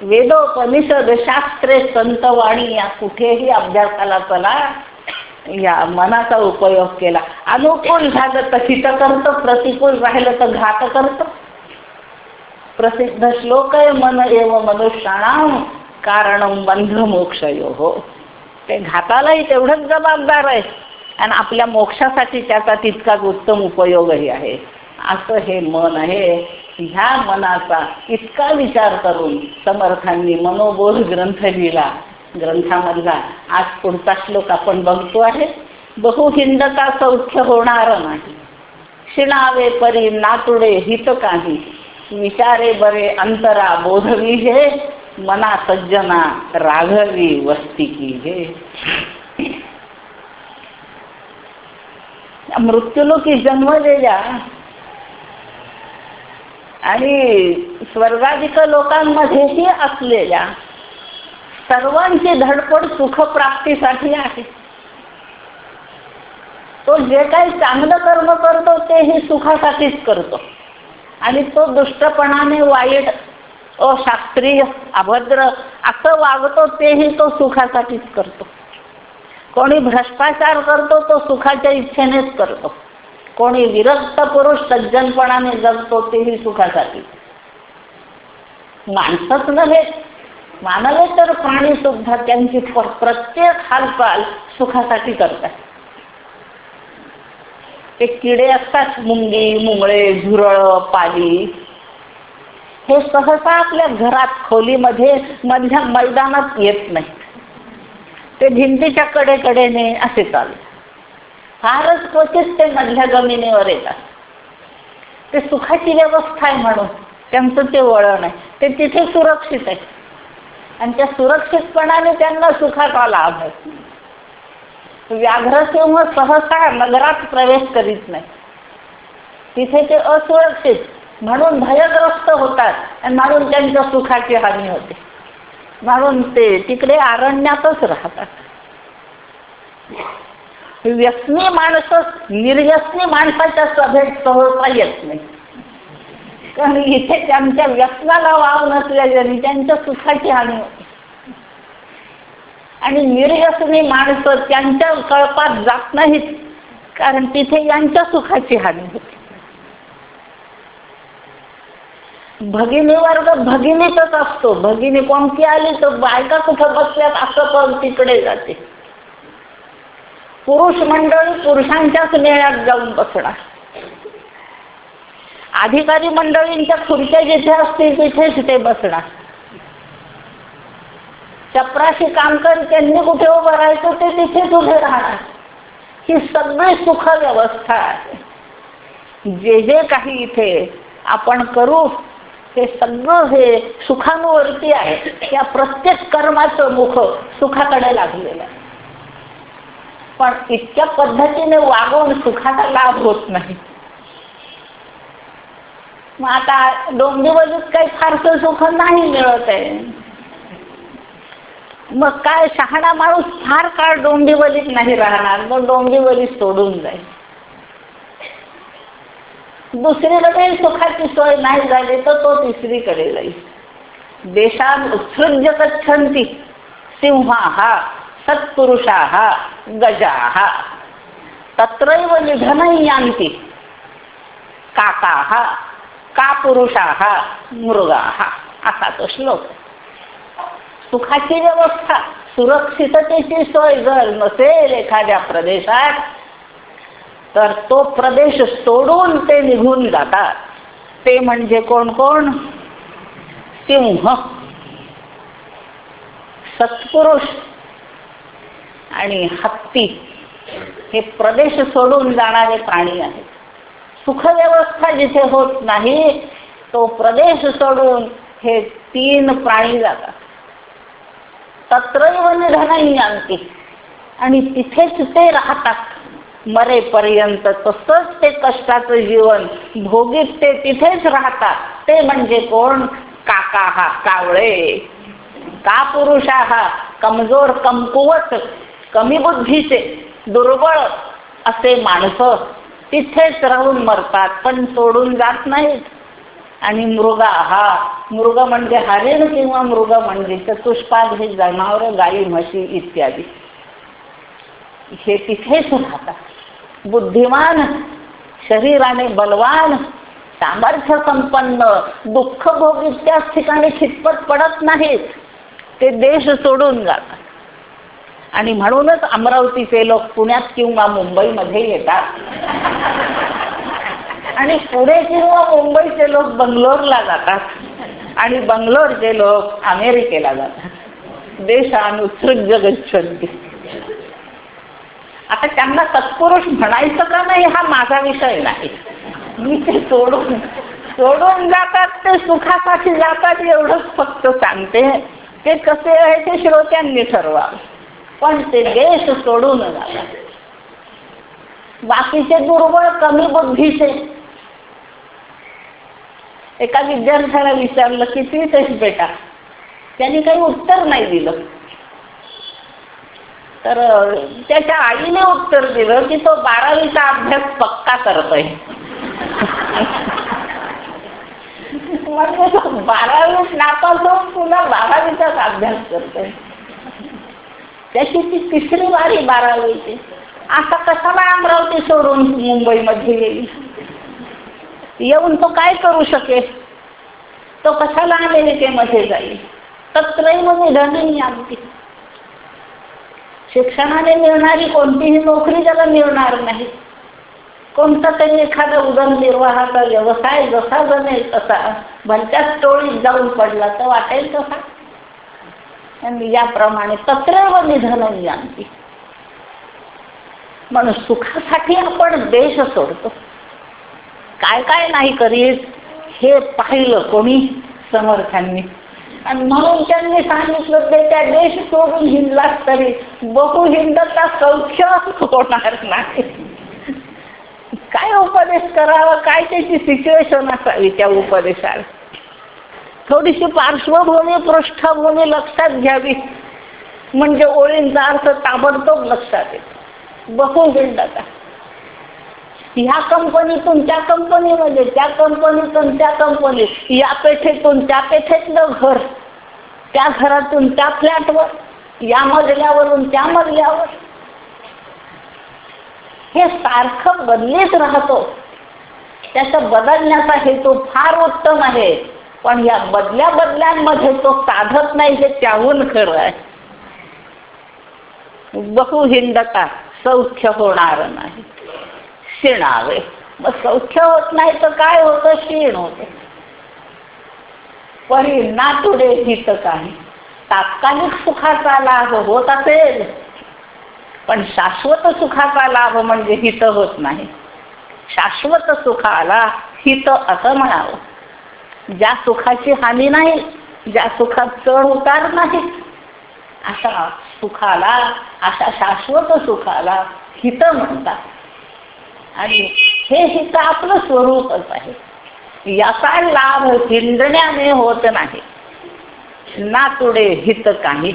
वेदोपनिषद शास्त्रे संतवाणी या कुठेही अभ्यासाला चला या मनाचा उपयोग केला. अनुकूल झालं तर हित करतं प्रतिकूल राहिलं तर घात करतं प्रसिद्ध श्लोक आहे मन एव मनुष्याणाम कारण बंध मोक्षयो. हो. ते घातालाही तेवढंच जबाबदार आहे. आणि आपल्या मोक्षासाठी त्याचा तितकाच उत्तम उपयोगही आहे. असं हे मन आहे. ह्या मनाचा इतका विचार करून समर्थांनी मनोबोध ग्रंथ लिहिला ग्रंथामधला आज पुढचा श्लोक आपण बघतो आहे. बहुहिंदता सौख्य होणार नाही. शिणावे परी नातुडे हित काही. विचारे बरे अंतरा बोधवी हे. मना सज्जना राघवी वस्ती की हे. मृत्यूलोकी जन्मलेल्या आणि स्वर्गाधिक लोकांमध्येही असलेल्या सर्वांची धडपड सुखप्राप्तीसाठी आहे. तो जे काही चांगलं कर्म करतो ते हे सुखासाठीच करतो. आणि तो दुष्टपणाने वाईट अशास्त्रीय अभद्र असं वागतो तेही तो सुखासाठीच करतो. कोणी भ्रष्टाचार करतो तो सुखाच्या इच्छेनेच करतो. कोणी विरक्त पुरुष सज्जनपणाने जगतो तेही सुखासाठी. माणसंच नव्हे मानले तर प्राणी सुद्धा त्यांची प्रत्येक हालचाल सुखासाठी करतात. ते किडे असतात मुंगी मुंगळे झुरळ पाली. हे सहसा आपल्या घरात खोलीमध्ये मधल्या मैदानात येत नाही ते भिंतीच्या कडेकडेने असे चालू फारच क्वचित ते मधल्या जमिनीवर येतात. ते सुखाची व्यवस्था आहे म्हणून. त्यांचं ते वळण आहे. ते तिथे सुरक्षित आहे. आणि त्या सुरक्षितपणाने त्यांना सुखाचा लाभ आहे. व्याघ्रसिंह सहसा नगरात प्रवेश करीत नाही. तिथे ते असुरक्षित म्हणून भयग्रस्त होतात आणि म्हणून त्यांच्या सुखाची हानी होते. म्हणून ते तिकडे अरण्यातच राहतात. व्यसनी माणसं निर्व्यसनी माणसाच्या सभेत सहसा येत नाही. कारण इथे त्यांच्या व्यसनाला वाव नसल्याने त्यांच्या सुखाची हानी होते. आणि निर्व्यसनी माणसं त्यांच्या कळपात जात नाहीत कारण तिथे यांच्या सुखाची हानी होते. भगिनी वर्ग भगिनीतच असतो. भगिनी कोणती आली तर बायका कुठं बसल्यात असं पण तिकडे जाते. पुरुष मंडळी पुरुषांच्याच मेळ्यात जाऊन बसणार. अधिकारी मंडळींच्या खुर्च्या जिथे असतील तिथेच ते बसणार. चपराशी कामकर त्यांनी कुठे उभं राहायचं ते तिथेच उभे राहणार. ही सगळी सुख व्यवस्था आहे. जे जे काही इथे आपण करू हे सगळं हे सुखानुवरती आहे. या प्रत्येक कर्माचं मुख सुखाकडे लागलेलं आहे. पण इतक्या पद्धतीने वागून सुखाचा लाभ होत नाही. मग आता डोंबिवलीत काही फारसं सुख नाही मिळत आहे. मग काय शहाणा माणूस फार काळ डोंबिवलीत नाही राहणार मग डोंबिवली सोडून जाईल. दुसरीकडे सुखाची सोय नाही झाली तर तो तिसरीकडे जाईल. देशात उत्सृज्य गच्छन्ति सिंहा सत्पुरुषाः गजाः। तत्रैव निधनं यांती काका का असा तो श्लोक। सुखाची व्यवस्था। सुरक्षिततेची सोय जर नसेल एखाद्या प्रदेशात तर तो प्रदेश सोडून ते निघून जातात. ते म्हणजे कोण कोण? सिंह। सत्पुरुष। आणि हत्ती हे प्रदेश सोडून जाणारे प्राणी आहेत. सुखव्यवस्था जिथे होत नाही तो प्रदेश सोडून हे तीन प्राणी जातात. तत्रैव निधनही आणते आणि तिथेच ते राहतात. मरेपर्यंत तसंच ते कष्टाचं जीवन भोगीत ते तिथेच राहतात. ते म्हणजे कोण? काका हा कावळे. का पुरुषा हा? कमजोर कमकुवत. कमी बुद्धीचे दुर्बळ असे माणसं तिथेच राहून मरतात पण सोडून जात नाहीत. आणि मृगा हा मृग म्हणजे हरिण किंवा मृग म्हणजे चतुष्पाद हे जनावर गाई म्हशी इत्यादी. हे तिथेच राहतात. बुद्धिमान शरीराने बलवान सामर्थ्य संपन्न दुःख भोग इतक्याच ठिकाणी खितपत पडत नाहीत. ते देश सोडून जातात. आणि म्हणूनच अमरावतीचे लोक पुण्यात किंवा मुंबईमध्ये येतात. आणि पुणे किंवा मुंबईचे लोक बंगलोरला जातात. आणि बंगलोरचे लोक अमेरिकेला जातात. देशानुसृत गच्छन्ति आता त्यांना तत्पुरुष म्हणायचं का नाही हा माझा विषय नाही. मी ते सोडून सोडून जातात ते सुखासाठी जातात एवढंच फक्त सांगते. ते कसे आहे ते श्रोत्यांनी ठरवावं. पण ते देश सोडून जातात बाकीचे दुर्बळ कमी बुद्धीचे एका विद्यार्थ्याला विचारलं किती तेच बेटा? त्यांनी काही उत्तर नाही दिलं. तर त्याच्या आईने उत्तर दिलं की तो बारावीचा अभ्यास पक्का करतोय म्हणजे बारावी नापास होऊन पुन्हा बारावीचाच अभ्यास करतोय. त्याची ती तिसरी वारी बारावीची आता कशाला अमरावती सोडून मुंबईमध्ये येईल येऊन तो काय करू शकेल? तो कशाला अमेरिकेमध्ये जाईल? तत्रैव निधनही आमची. शिक्षणाने मिळणारी कोणतीही नोकरी त्याला मिळणार नाही. कोणता तरी एखादा उदरनिर्वाहाचा व्यवसाय जसा जमेल तसा. भलत्याच टोळीत जाऊन पडला तर वाटेल तसा. याप्रमाणे तत्रैव निधन आमची म्हणून सुखासाठी आपण देश सोडतो. काय काय नाही करीत हे पाहिलं कोणी? समर्थांनी. आणि म्हणून त्यांनी सांगितलं ते त्या देश सोडून हिंडलाच तरी बहु हिंदता सौख्य होणार नाही. काय उपदेश करावा? काय त्याची सिच्युएशन असावी त्या उपदेशाला? थोडीशी पार्श्वभूमी पृष्ठभूमी लक्षात घ्यावी. म्हणजे ओळींचा अर्थ ताबडतोब लक्षात येतो. बहु हिंडता ह्या कंपनीतून त्या कंपनीमध्ये त्या कंपनीतून त्या कंपनीत या पेठेतून त्या पेठेतलं घर त्या घरातून त्या फ्लॅटवर या मजल्यावरून त्या मजल्यावर. हे सारखं बदलीत राहतो. त्याचा बदलण्याचा हेतू फार उत्तम आहे. पण या बदल्या बदल्यांमध्ये तो साधत नाही हे त्याहून खरं आहे. बहुहिंदता सौख्य होणार नाही. शिणावे. मग सौख्य होत नाही तर काय होतं? क्षीण होत. परी नातुडे हित काही. तात्कालिक सुखाचा लाभ होत असेल पण शाश्वत सुखाचा लाभ म्हणजे हित होत नाही. शाश्वत सुखाला हित असं म्हणावं. ज्या सुखाची हानी नाही ज्या सुखात चढ उतार नाही अशा सुखाला अशा शाश्वत सुखाला हित म्हणतात. आणि हे हित आपलं स्वरूपच आहे. याचा लाभ हिंडण्याने होत नाही. ना तुडे हित काही.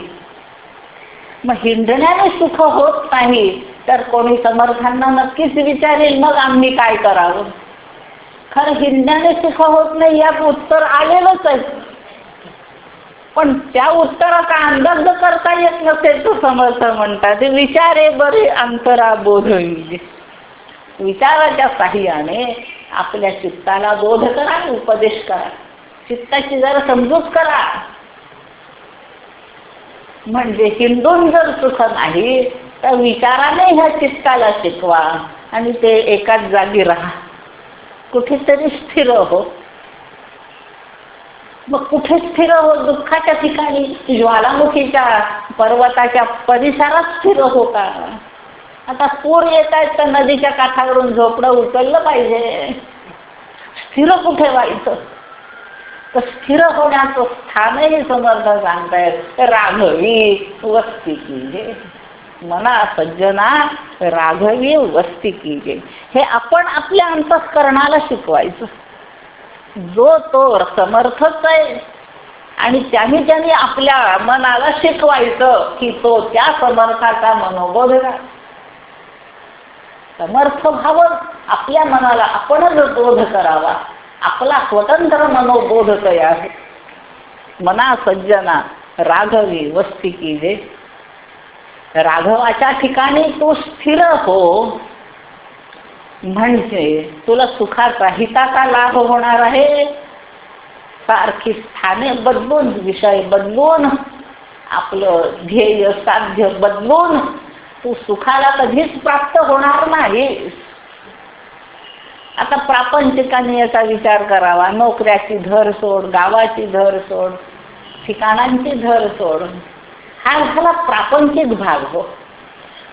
मग हिंडण्याने सुख होत नाही तर कोणी समर्थांना नक्कीच विचारेल मग आम्ही काय करावं? खरं हिंडण्याने सुख होत नाही यात उत्तर आलेलंच आहे. पण त्या उत्तराचा अंदाज करता येत नसेल तो समर्थ म्हणतात विचारे बरे अंतरा बोध विचाराच्या साह्याने आपल्या चित्ताला बोध करा उपदेश करा. चित्ताची जरा समजूत करा. म्हणजे हिंदून जर सुख नाही तर विचाराने ह्या चित्ताला शिकवा आणि ते एकाच जागी राहा. कुठेतरी स्थिर हो. मग कुठे स्थिर हो? दुःखाच्या ठिकाणी ज्वालामुखीच्या पर्वताच्या परिसरात स्थिर हो का? आता पूर येत आहेत तर नदीच्या काठावरून झोपडं उचललं पाहिजे. स्थिर कुठे व्हायचं? तर स्थिर होण्याचं स्थानही समर्थ सांगतायत. राघवी वस्ती की मना सज्जना राघवी वस्ती की जे हे आपण आपल्या अंतस्करणाला शिकवायचं. जो तो समर्थच आहे आणि त्याने त्याने आपल्या मनाला शिकवायचं की तो त्या समर्थाचा मनोबोध समर्थ व्हावं आपल्या मनाला आपणच बोध करावा. आपला स्वतंत्र मनोबोध तयार. मना सज्जना राघवी वस्ती की जे राघवाच्या ठिकाणी तू स्थिर हो. म्हणजे तुला सुखाचा हिताचा लाभ होणार आहे? सारखी स्थाने बदलून विषय बदलून आपलं ध्येय साध्य बदलून तू सुखाला कधीच प्राप्त होणार नाही आता प्रापंचिकाने याचा विचार करावा. नोकऱ्याची धर सोड गावाची धर सोड ठिकाणांची धर सोड. हा झाला प्रापंचिक भाग हो.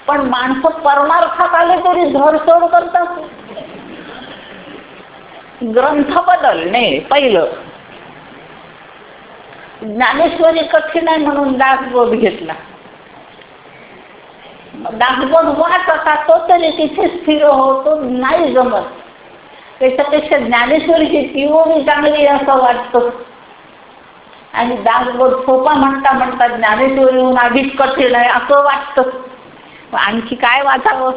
पण माणसं परमार्थात आले तरी धरसोड करतात. ग्रंथ बदलणे पहिलं. ज्ञानेश्वरी कठीण आहे म्हणून दासबोध घेतला. दासबोध वाच असा तो तरी तिथे स्थिर होतो नाही जमत. त्याच्यापेक्षा ज्ञानेश्वरीची तिवोरी चांगली असं वाटतं. आणि दासबोध सोपा म्हणता म्हणता ज्ञानेश्वरीहून आधीच कठीण आहे असं वाटतं. आणखी काय वाचावं?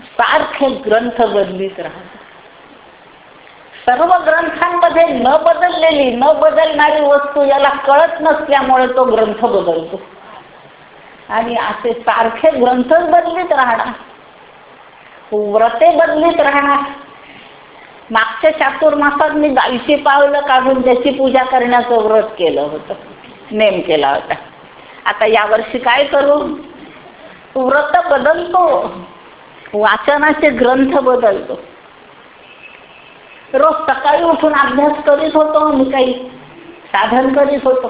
सारखे ग्रंथ बदलीत राहतात. सर्व ग्रंथांमध्ये न बदललेली न बदलणारी वस्तू याला कळत नसल्यामुळे तो ग्रंथ बदलतो. आणि असे सारखे ग्रंथच बदलीत राहणार. व्रते बदलीत राहणार. मागच्या चातुर्मासात मी गाईचे पावलं काढून त्याची पूजा करण्याचं व्रत केलं होतं. नेम केला होता. आता यावर्षी काय करू? व्रत बदलतो. वाचनाचे ग्रंथ बदलतो. रोज सकाळी उठून अभ्यास करीत होतो मी काही साधन करीत होतो.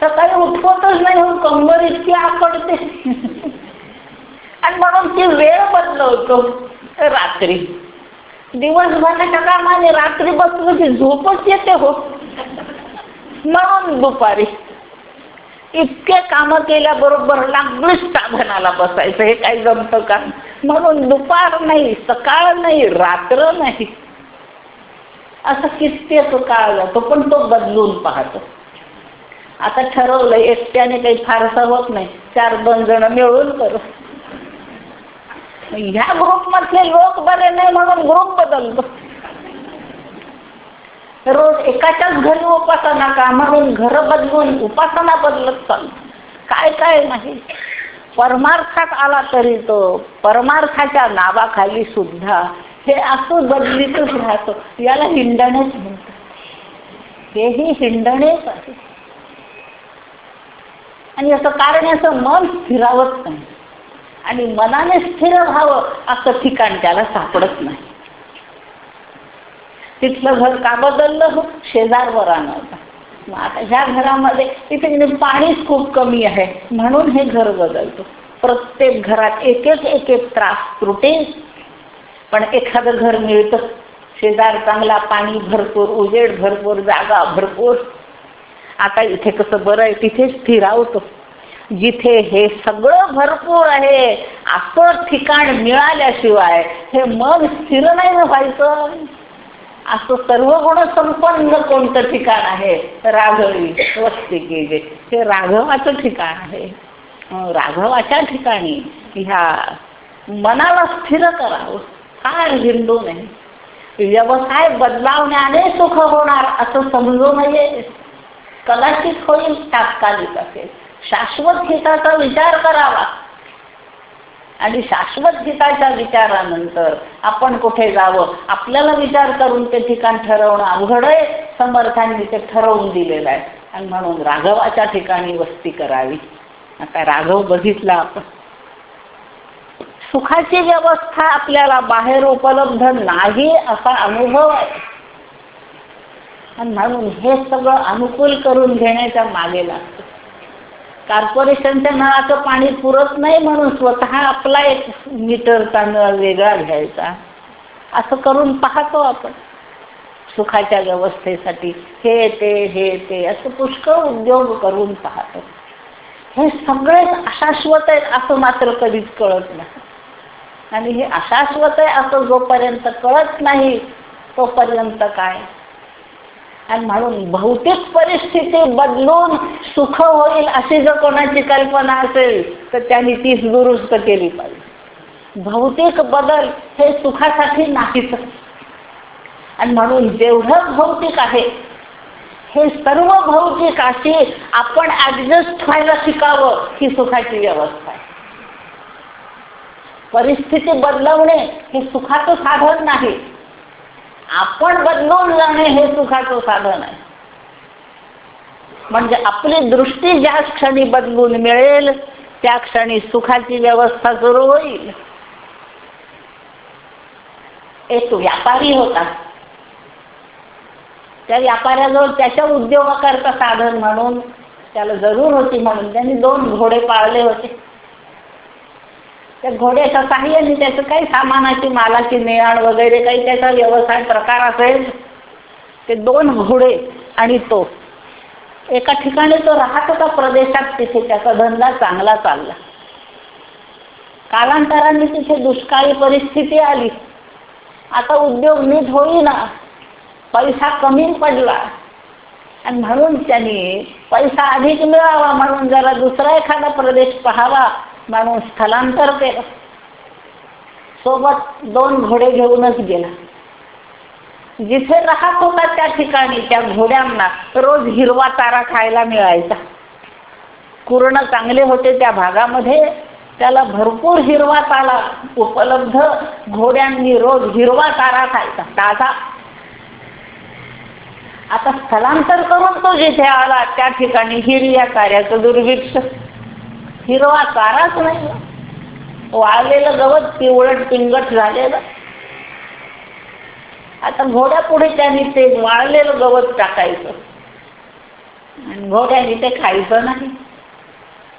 सकाळी उठवतच नाही हो कंबर इतकी आपडते आणि म्हणून ती वेळ बदलवतो. रात्री. दिवसभराच्या कामाने रात्री बसून की झोपच येते हो. म्हणून दुपारी. इतके कामं केल्याबरोबर लागलीच साधनाला बसायचं हे काही जमतं का? म्हणून दुपार नाही सकाळ नाही रात्र नाही. असं कित्येक काळ जातो पण तो बदलून पाहतो. आता ठरवलं एकट्याने काही फारसं होत नाही. चार दोन जण मिळून करू. ह्या ग्रुप मधले लोक बरे नाही म्हणून ग्रुप बदलतो. रोज एकाच्याच घरी उपासना का म्हणून घर बदलून उपासना बदलत चालतो. काय काय नाही परमार्थात आला तरी तो परमार्थाच्या नावाखाली सुद्धा हे असं बदलीतच राहतो. याला हिंडणेच म्हणतात. हेही हिंडणेच आहे. आणि याचं कारण याचं मन स्थिरावत नाही. आणि मनाने स्थिर व्हावं असं ठिकाण त्याला सापडत नाही. तिथलं घर का बदललं? हो शेजारवर होता. मग आता ह्या घरामध्ये इथे पाणीच खूप कमी आहे. म्हणून हे घर बदलतो. प्रत्येक घरात एक एक एक एक त्रास त्रुटे. पण एखादं घर मिळतं. शेजार चांगला पाणी भरपूर उजेड भरपूर जागा भरपूर. आता इथे कसं बरं आहे तिथे स्थिरावतो. जिथे हे सगळं भरपूर आहे असं ठिकाण मिळाल्याशिवाय हे मन स्थिर नाही ना व्हायचं? असं सर्व गुण संपन्न कोणतं ठिकाण आहे? राघवी वस्ती जे हे राघवाचं ठिकाण आहे. राघवाच्या ठिकाणी ह्या मनाला स्थिर करावं. फार हिंदू नाही. व्यवसाय बदलावण्याने सुख होणार असं समजू नये. कदाचित होईल तात्कालिक असेल. शाश्वत हिताचा विचार करावा. आणि शाश्वत हिताच्या विचारानंतर आपण कुठे जावं आपल्याला विचार करून ते ठिकाण ठरवणं अवघड आहे समर्थांनी ते ठरवून दिलेलं आहे. आणि म्हणून राघवाच्या ठिकाणी वस्ती करावी. आता राघव बघितला आपण. सुखाची व्यवस्था आपल्याला बाहेर उपलब्ध नाही असा अनुभव आहे. आणि म्हणून हे सगळं अनुकूल करून घेण्याच्या मागे लागतं. कॉर्पोरेशनच्या नळाचं पाणी पुरत नाही म्हणून स्वतः आपला एक मीटरचा नळ वेगळा घ्यायचा. असं करून पाहतो आपण. सुखाच्या व्यवस्थेसाठी हे ते हे ते असं पुष्कळ उद्योग करून पाहतो. हे सगळेच अशाश्वत आहेत असं मात्र कधीच कळत नाही. आणि हे अशाश्वत आहे असं जोपर्यंत कळत नाही तोपर्यंत काय? आणि म्हणून भौतिक परिस्थिती बदलून सुख होईल अशी जर कोणाची कल्पना असेल तर त्यांनी तीच दुरुस्त केली पाहिजे. भौतिक बदल हे सुखासाठी नाहीच आणि म्हणून जेवढं भौतिक आहे हे सर्व भौतिक अशी आपण ऍडजस्ट व्हायला शिकावं ही सुखाची व्यवस्था आहे. परिस्थिती बदलवणे हे सुखाचं साधन नाही. आपण बदलून जाणे हे सुखाचं साधन आहे. म्हणजे आपली दृष्टी ज्या क्षणी बदलून मिळेल त्या क्षणी सुखाची व्यवस्था सुरू होईल. एक व्यापारी होता. त्या व्यापाऱ्याजवळ त्याच्या उद्योगाकरता साधन म्हणून त्याला जरूर होती म्हणून. त्यांनी दोन घोडे पाळले होते. त्या घोड्याच्या साह्याने त्याचं काही सामानाची मालाची नेआण वगैरे काही त्याचा व्यवसाय प्रकार असेल ते दोन घोडे आणि तो. एका ठिकाणी तो राहत होता प्रदेशात तिथे त्याचा धंदा चांगला चालला. कालांतराने तिथे दुष्काळी परिस्थिती आली. आता उद्योग नीट होईना पैसा कमी पडला. आणि म्हणून त्यांनी पैसा अधिक मिळावा म्हणून जरा दुसरा एखादा प्रदेश पाहावा. म्हणून स्थलांतर केलं. सोबत दोन घोडे घेऊनच गेला. जिथे राहत होता त्या ठिकाणी त्या घोड्यांना रोज हिरवा चारा खायला मिळायचा. पूर्ण चांगले होते त्या भागामध्ये त्याला भरपूर हिरवा चारा उपलब्ध घोड्यांनी रोज हिरवा चारा खायचा. ताजा. आता स्थलांतर करून तो जिथे आला त्या ठिकाणी हिरव्या चाऱ्याचं दुर्भिक्ष. हिरवा चाराच नाही. वाळलेलं गवत पिवळट पिंगट झालेलं. आता घोड्या पुढे त्यांनी ते वाळलेलं गवत टाकायचं. आणि घोड्याने ते खायचं नाही.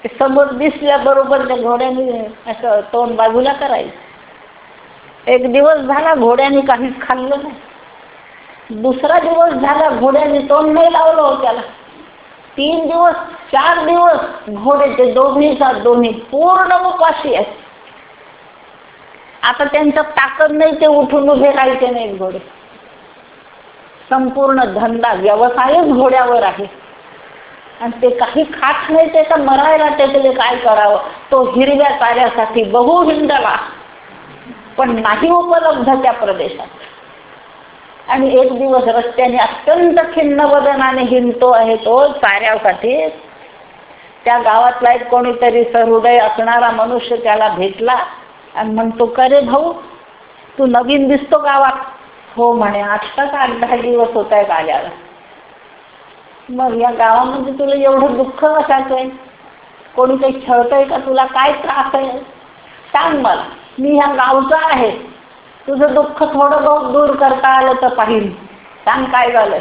ते समोर दिसल्याबरोबर त्या घोड्याने असं तोंड बाजूला करायचं. एक दिवस झाला घोड्याने काहीच खाल्लं नाही. दुसरा दिवस झाला घोड्याने तोंड नाही लावलं हो त्याला तीन दिवस चार दिवस घोड्याचे दोन्हीचा दोन्ही पूर्ण उपाशी आहेत. आता त्यांचं ताकद नाही ते उठून उभे राहायचे नाहीत घोडे. संपूर्ण धंदा व्यवसायच घोड्यावर आहे. आणि ते काही खात नाही ते का मरायला त्याच्याले काय करावं? तो हिरव्या ताऱ्यासाठी बहु हिंडला पण नाही उपलब्ध त्या प्रदेशात. आणि एक दिवस रस्त्याने अत्यंत खिन्न बदनाने हिंडतो आहे तो चाऱ्यासाठी त्या गावातला एक कोणीतरी सहृदय असणारा मनुष्य त्याला भेटला आणि म्हणतो का रे भाऊ तू नवीन दिसतो गावात. हो म्हणे आत्ताच आठ दहा दिवस होत आहेत आल्याला मग या गावामध्ये तुला एवढं दुःख असायचंय आहे? कोणी काही छळतंय का तुला? काय त्रास आहे? सांग मला मी ह्या गावचा आहे. तुझं दुःख थोडं बहुत दूर करता आलं तर पाहिजे सांग काय झालं?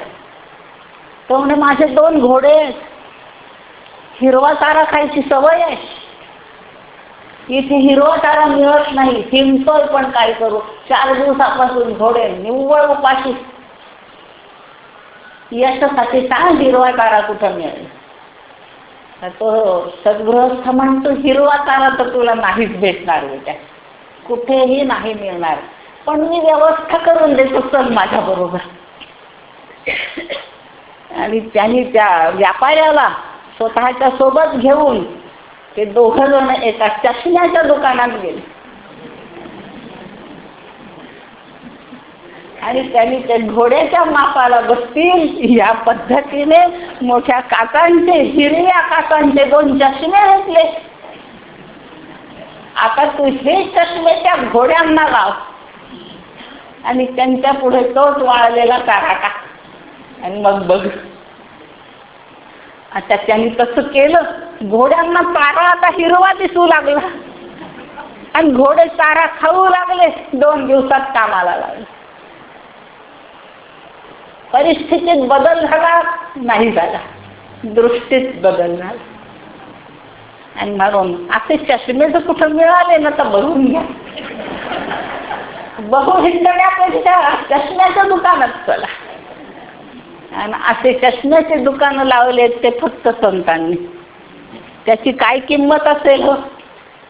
तो म्हणे माझे दोन घोडे हिरवा चारा खायची सवय आहे. इथे हिरवा चारा मिळत नाही. हिंडतोय पण काय करू? चार दिवसापासून घोडे निव्वळ उपाशी. याच्यासाठी सांग हिरवा चारा कुठं मिळेल. तर तो सद्गृहस्थ म्हणतो हिरवा चारा तर तुला नाहीच भेटणार बेटा. कुठेही नाही मिळणार. पण मी व्यवस्था करून देतो चल माझ्या बरोबर. आणि त्यांनी त्या व्यापाऱ्याला स्वतःच्या सोबत घेऊन ते दोघं जण एका चष्म्याच्या दुकानात गेले. आणि त्यांनी ते घोड्याच्या मापाला बसतील या पद्धतीने मोठ्या काकांचे हिरव्या काकांचे दोन चष्मे घेतले. आता तू हे चष्मे त्या घोड्यांना लाव. आणि त्यांच्या पुढे तोच वाळलेला चारा आणि मग बघ. आता त्यांनी तसं केलं घोड्यांना चारा आता हिरवा दिसू लागला. आणि घोडे चारा खाऊ लागले दोन दिवसात कामाला लागले. परिस्थितीत बदल झाला नाही झाला. दृष्टीत बदल झाला. आणि म्हणून असे चष्मे जर कुठं मिळाले ना तर बघून घ्या. बघू हिंडण्यापेक्षा चष्म्याच्या दुकानात चला आणि असे चष्म्याचे दुकानं लावले ते फक्त संतांनी. त्याची काय किंमत असेल हो?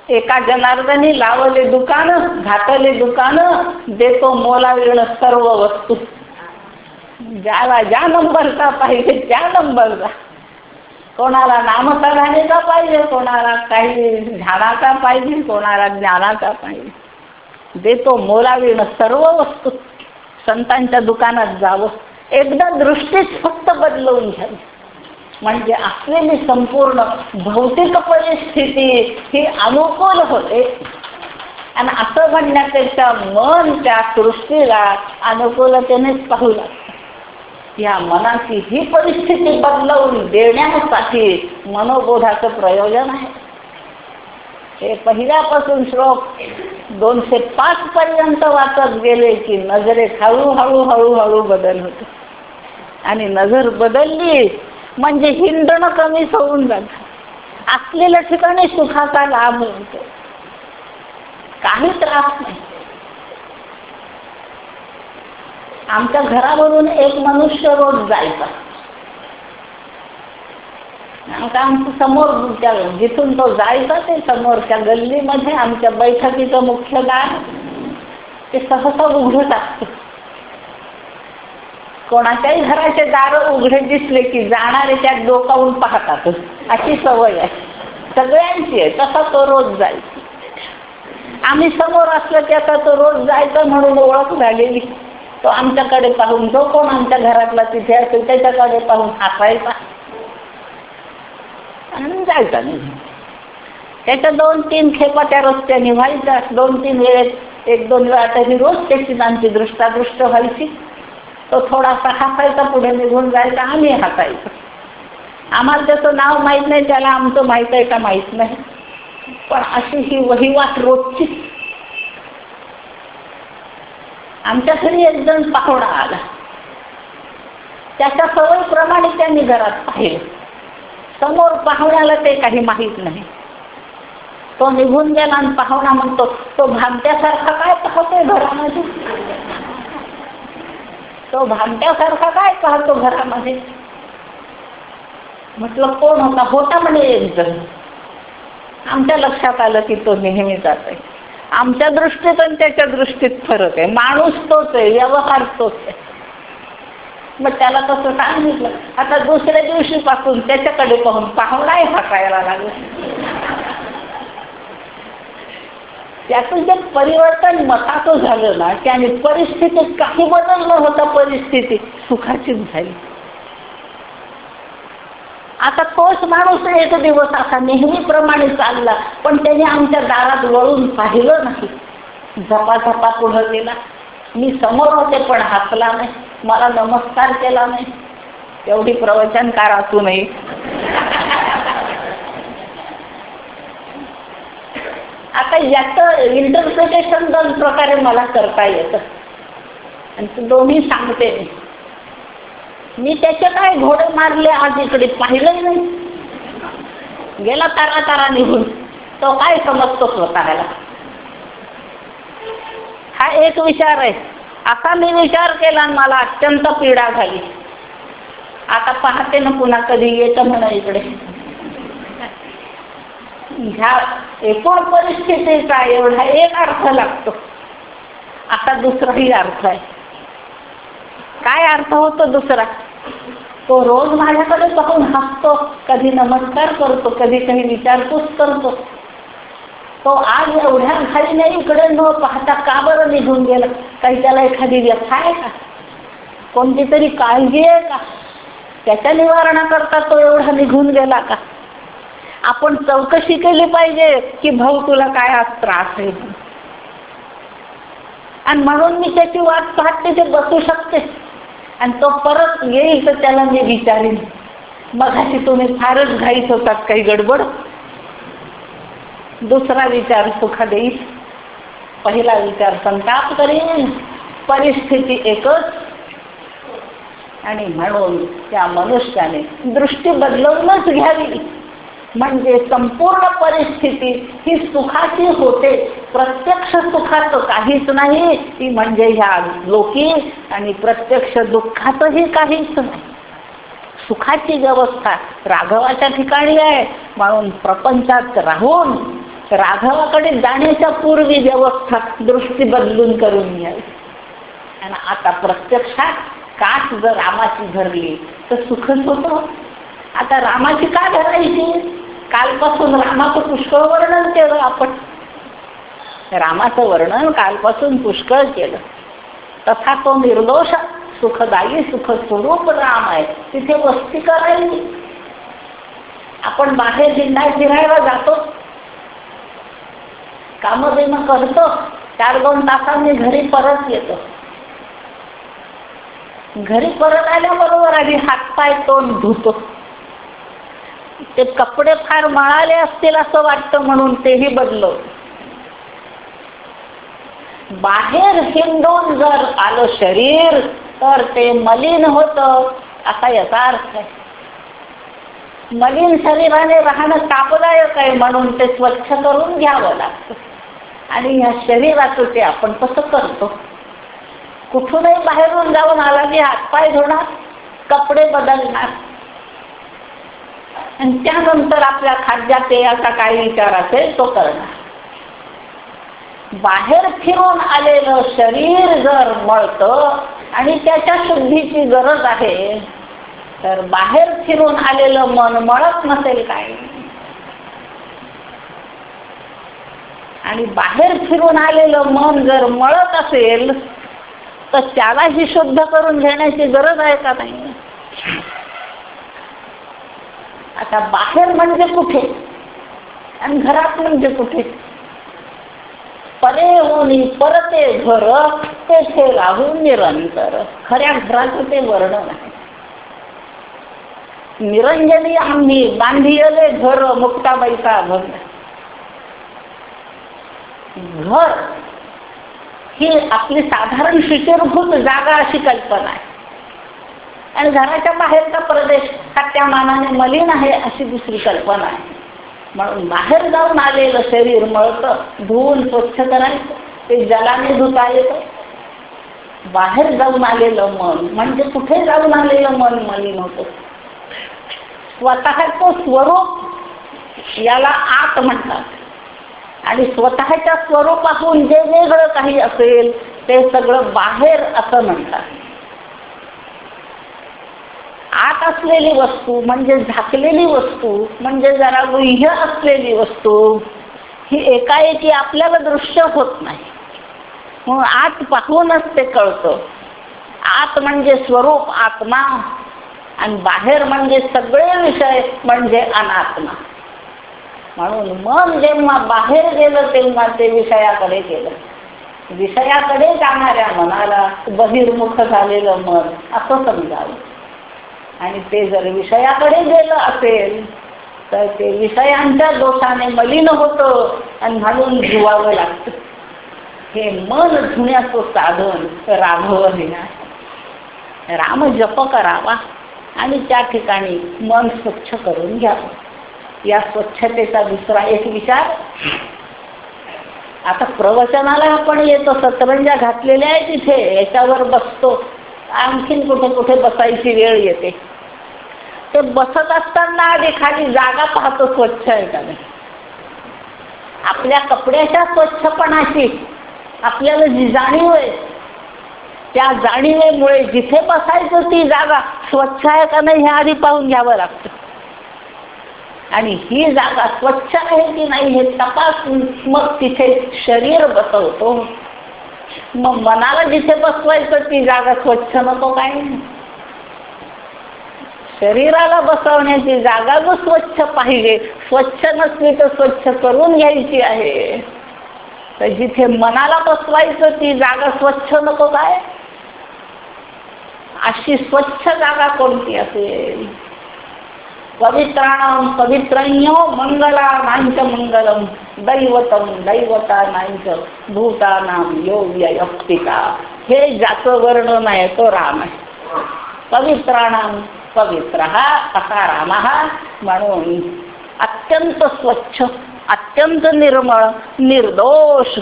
एका जनार्दनी लावले दुकानं घातले दुकानं देतो मोलाविण सर्व वस्तू. ज्याला ज्या नंबरचा पाहिजे त्या नंबरचा कोणाला नामसराणीचा पाहिजे कोणाला काही झाडाचा पाहिजे कोणाला ज्ञानाचा पाहिजे. देतो मोलावीण सर्व वस्तू. संतांच्या दुकानात जावं. एकदा दृष्टीच फक्त बदलवून घ्यावी. म्हणजे असलेली संपूर्ण भौतिक परिस्थिती ही अनुकूल होते. आणि असं म्हणण्यापेक्षा मन त्या सृष्टीला अनुकूलतेनेच पाहू लागतं. या मनाची ही परिस्थिती बदलवून देण्यासाठी मनोबोधाचं प्रयोजन आहे. हे पहिल्यापासून श्लोक दोनशे पाच पर्यंत वाचत गेले की नजरेत हळूहळू हळूहळू बदल होतो. आणि नजर बदलली म्हणजे हिंडणं कमीच होऊन जात असलेल्या ठिकाणी सुखाचा लाभ होतो काही त्रास नाही. आमच्या घरावरून एक मनुष्य रोज जायचा. आमच्या आमचं समोर त्या जिथून तो जायचा ते समोरच्या गल्लीमध्ये आमच्या बैठकीचं मुख्य दार ते सहसा उघडत असतं. कोणाच्याही घराचे दार उघडे दिसले की जाणारे त्यात डोकावून पाहतात. अशी सवय आहे. सगळ्यांची आहे. तसा तो रोज जायचा आम्ही समोर असलं त्याचा तो रोज जायचा म्हणून ओळख झालेली. तो आमच्याकडे पाहून जो कोण आमच्या घरातला तिथे असेल त्याच्याकडे पाहून हसायचा. आणि जायचा नाही त्याच्या दोन तीन खेपा त्या रस्त्याने व्हायच्या दोन तीन वेळेत एक दोन वेळा तरी रोज त्याची आमची दृष्टादृष्ट व्हायची. तो थोडासा हसायचा पुढे निघून जायचा आम्ही हसायचो आम्हाला त्याचं नाव माहीत नाही त्याला आमचं माहीत आहे का माहीत नाही. पण अशी ही वहिवाट रोजची. आमच्या घरी एक जण पाहुणा आला. त्याच्या सवयीप्रमाणे त्यांनी घरात पाहिलं. समोर पाहुण्याला ते काही माहीत नाही. तो निघून गेला आणि पाहुणा म्हणतो तो भामट्यासारखा काय पाहतोय घरामध्ये? तो भामट्यासारखा काय पाहतो घरामध्ये? म्हटलं कोण होता? होता म्हणे एक जण. आमच्या लक्षात आलं की तो नेहमी जात आहे आमच्या दृष्टीत आणि त्याच्या दृष्टीत फरक आहे. माणूस तोच आहे व्यवहार तोच आहे. मग त्याला तसं सांगितलं. आता दुसऱ्या दिवशीपासून त्याच्याकडे पाहून पाहुणाही हसायला लागला. त्याचं जे परिवर्तन मताचं झालं ना त्याने परिस्थितीत काही बदललं होतं परिस्थिती सुखाचीच झाली. आता तोच माणूस एक दिवस असा नेहमीप्रमाणे चालला पण त्याने आमच्या दारात वळून पाहिलं नाही. झपाझपा पुढं गेला. मी समोर होते पण हसला नाही. मला नमस्कार केला नाही. एवढी प्रवचनकार असू नये आता याचं इंटरप्रिटेशन दोन प्रकारे मला करता येतं. आणि दोन्ही सांगते मी. मी त्याचे काय घोडे मारले आज इकडे पाहिलंही नाही. गेला तारा तारा निघून. तो काय समजतो स्वतःला? हा एक विचार आहे. असा मी विचार केला आणि मला अत्यंत पीडा झाली. आता पाहते ना पुन्हा कधी येतं म्हणा इकडे. ह्या एकूण परिस्थितीचा एवढा एक अर्थ लागतो. आता दुसराही अर्थ आहे. काय अर्थ होतो दुसरा? तो रोज माझ्याकडे पाहून हसतो कधी नमस्कार करतो कधी काही विचारपूस करतो. तो आज एवढ्या घाईने इकडे न पाहता का बरं निघून गेला? काही त्याला एखादी व्यथा आहे का? कोणती तरी काळजी आहे का? त्याच्या निवारणाकरता तो एवढा निघून गेला का? आपण चौकशी केली पाहिजे की भाऊ तुला काय आज त्रास आहे? आणि म्हणून मी त्याची वाट पाहते ते बसू शकते. आणि तो परत येईल तर त्याला मी विचारीन. मगाशी तुम्ही फारच घाईत होतात काही गडबड. दुसरा विचार सुख देईल पहिला विचार संताप करीन. परिस्थिती एकच. आणि म्हणून त्या मनुष्याने दृष्टी बदलवूनच घ्यावी. म्हणजे संपूर्ण परिस्थिती ही सुखाची होते. प्रत्यक्ष सुखाचं काहीच नाही. ती म्हणजे ह्या लोकी आणि प्रत्यक्ष दुःखाचंही काहीच नाही. सुखाची व्यवस्था राघवाच्या ठिकाणी आहे. म्हणून प्रपंचात राहून राघवाकडे जाण्याच्या पूर्वी व्यवस्था दृष्टी बदलून करून घ्यावी. आणि आता प्रत्यक्षात काच जर रामाची धरली तर सुखच होतं आता रामाची का धरायची? कालपासून रामाचं पुष्कळ वर्णन केलं आपण. रामाचं वर्णन कालपासून पुष्कळ केलं. तसा तो निर्दोष सुखदायी सुख स्वरूप राम आहे. तिथे वस्ती करायची. आपण बाहेर जिल्ह्यात फिरायला जातो. काम देणं करतो चार दोन तासांनी घरी परत येतो. घरी परत आल्याबरोबर आम्ही हातपाय तोंड धुतो. ते कपडे फार मळाले असतील असं वाटतं म्हणून तेही बदलव बाहेर हिंडून जर आलं शरीर तर ते मलिन होतं असा याचा अर्थ आहे. मलिन शरीराने राहणं तापदायक आहे म्हणून ते स्वच्छ करून घ्यावं लागतं. आणि ह्या शरीराचं ते आपण कसं करतो? कुठूनही बाहेरून जाऊन आला की हातपाय धुणार कपडे बदलणार. आणि त्यानंतर आपल्या खाद्यात पेयाचा काही विचार असेल तो करणार. बाहेर फिरून आलेलं शरीर जर मळत आणि त्याच्या शुद्धीची गरज आहे तर बाहेर फिरून आलेलं मन मळत नसेल काय आणि बाहेर फिरून आलेलं मन जर मळत असेल तर त्यालाही शुद्ध करून घेण्याची गरज आहे का नाही? आता बाहेर म्हणजे कुठे? आणि घरात म्हणजे कुठे? परे होणी परते घर तेथे राहून निरंतर. खऱ्या घराचं ते वर्णन आहे. निरंजनी आम्ही बांधियले घर मुक्ताबाईचा अभंग घर हे आपली साधारण शिशिरभूत जागा अशी कल्पना आहे. आणि घराच्या बाहेरचा प्रदेश हा त्या मानाने मलिन आहे अशी दुसरी कल्पना आहे. म्हणून बाहेर जाऊन आलेलं शरीर मळतं धुवून स्वच्छ करायचं ते जलाने धुता येतं. बाहेर जाऊन आलेलं मन म्हणजे कुठे जाऊन आलेलं मन मलिन होतं? स्वतःचं स्वरूप याला आत म्हणतात. आणि स्वतःच्या स्वरूपातून जे वेगळं काही असेल ते सगळं बाहेर असं म्हणतात. आत असलेली वस्तू म्हणजे झाकलेली वस्तू म्हणजे जरा गुह्य असलेली वस्तू ही एकाएकी आपल्याला दृश्य होत नाही. मग आत पाहूनच ते कळतं. आत म्हणजे स्वरूप आत्मा आणि बाहेर म्हणजे सगळे विषय म्हणजे अनात्मा. म्हणून मन जेव्हा बाहेर गेलं तेव्हा ते विषयाकडे गेलं. विषयाकडे जाणाऱ्या मनाला बहिर्मुख झालेलं मन असं समजावं. आणि ते जर विषयाकडे गेलं असेल तर ते विषयांच्या दोषाने मलिन होतं आणि म्हणून धुवावं लागतं. हे मन धुण्याचं साधन राघव हे राम जप करावा आणि त्या ठिकाणी मन स्वच्छ करून घ्यावं. या स्वच्छतेचा दुसरा एक विचार. आता प्रवचनाला आपण येतो सतरंजा घातलेल्या आहे तिथे याच्यावर बसतो. आणखीन कुठे कुठे बसायची वेळ येते. ते बसत असताना आधी खाली जागा पाहतो स्वच्छ आहे का नाही. आपल्या कपड्याच्या स्वच्छपणाची आपल्याला जी जाणीव आहे त्या जाणीवेमुळे जिथे बसायचं ती जागा स्वच्छ आहे का नाही हे आधी पाहून घ्यावं लागतं. आणि ही जागा स्वच्छ आहे की नाही हे तपासून मग तिथे शरीर बसवतो. मग मनाला जिथे बसवायचं ती जागा स्वच्छ नको काय? शरीराला बसवण्याची जागा जो स्वच्छ पाहिजे स्वच्छ नसली तर स्वच्छ करून घ्यायची आहे. तर जिथे मनाला बसवायचं ती जागा स्वच्छ नको काय? अशी स्वच्छ जागा कोणती असेल? पवित्राणाम पवित्रण्यो मंगलानांच मंगलम दैवतम दैवतानांच भूतानाम यो व्यक्तिका हे ज्याचं वर्णन आहे तो राम आहे। पवित्राणाम पवित्र हा असा राम हा म्हणून अत्यंत स्वच्छ अत्यंत निर्मळ निर्दोष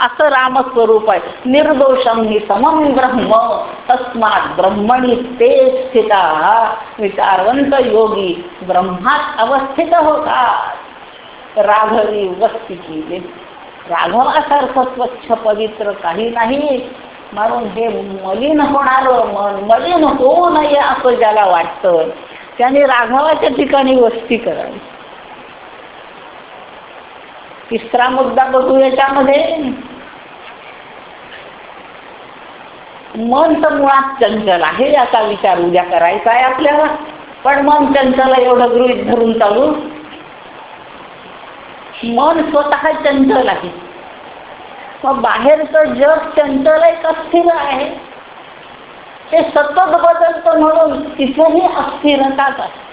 असं रामस्वरूप आहे. निर्दोषम निसमम ब्रह्म तस्मात ब्रह्मणी ते स्थिता. विचारवंत योगी ब्रह्मात अवस्थित होता. राघवी वस्ती केली. राघवासारखं स्वच्छ पवित्र काही नाही. म्हणून हे मलिन होणार मन मलिन होऊ नये असं ज्याला वाटतं त्याने राघवाच्या ठिकाणी वस्ती करावी. तिसरा मुद्दा बघू याच्यामध्ये. मन तर मुळात चंचल आहे याचा विचार उद्या करायचा आहे आपल्याला. पण मन चंचल एवढं गृहित धरून चालू. मन स्वतः चंचल आहे. मग बाहेरचं जग चंचल आहे का स्थिर आहे? ते सतत बदलतं म्हणून तिथेही अस्थिरताच आहे.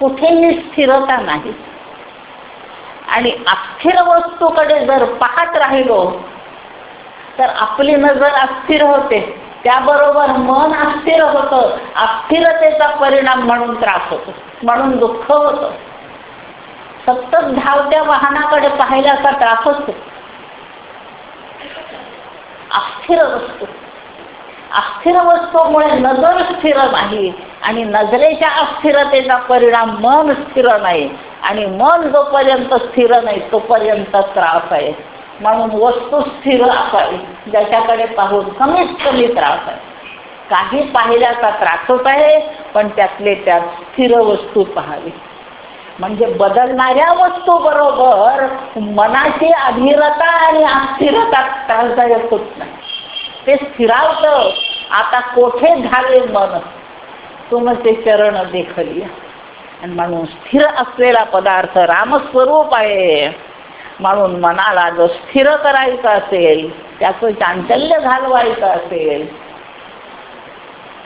कुठेही स्थिरता नाही. आणि अस्थिर वस्तूकडे जर पाहत राहिलो तर आपली नजर अस्थिर होते. त्याबरोबर मन अस्थिर होतं. अस्थिरतेचा परिणाम म्हणून त्रास होतो म्हणून दुःख होतं. सतत धावत्या वाहनाकडे पाहिल्याचा त्रास होतो. अस्थिर वस्तू. अस्थिर वस्तूमुळे नजर स्थिर नाही आणि नजरेच्या अस्थिरतेचा परिणाम मन स्थिर नाही आणि मन जोपर्यंत स्थिर नाही तोपर्यंत त्रास आहे. म्हणून वस्तू स्थिर असावी ज्याच्याकडे पाहून कमीत कमी त्रास आहे. काही पाहिल्याचा त्रासच आहे पण त्यातले त्यात स्थिर वस्तू पाहावी. म्हणजे बदलणाऱ्या वस्तू बरोबर मनाची अधीरता आणि अस्थिरता त्रासदायक होत नाही. ते स्थिरावतं. आता कोठे झाले मन? तुमचे चरण देखली आणि म्हणून स्थिर असलेला पदार्थ रामस्वरूप आहे. म्हणून मनाला जो स्थिर करायचं असेल त्याचं चांचल्य घालवायचं असेल.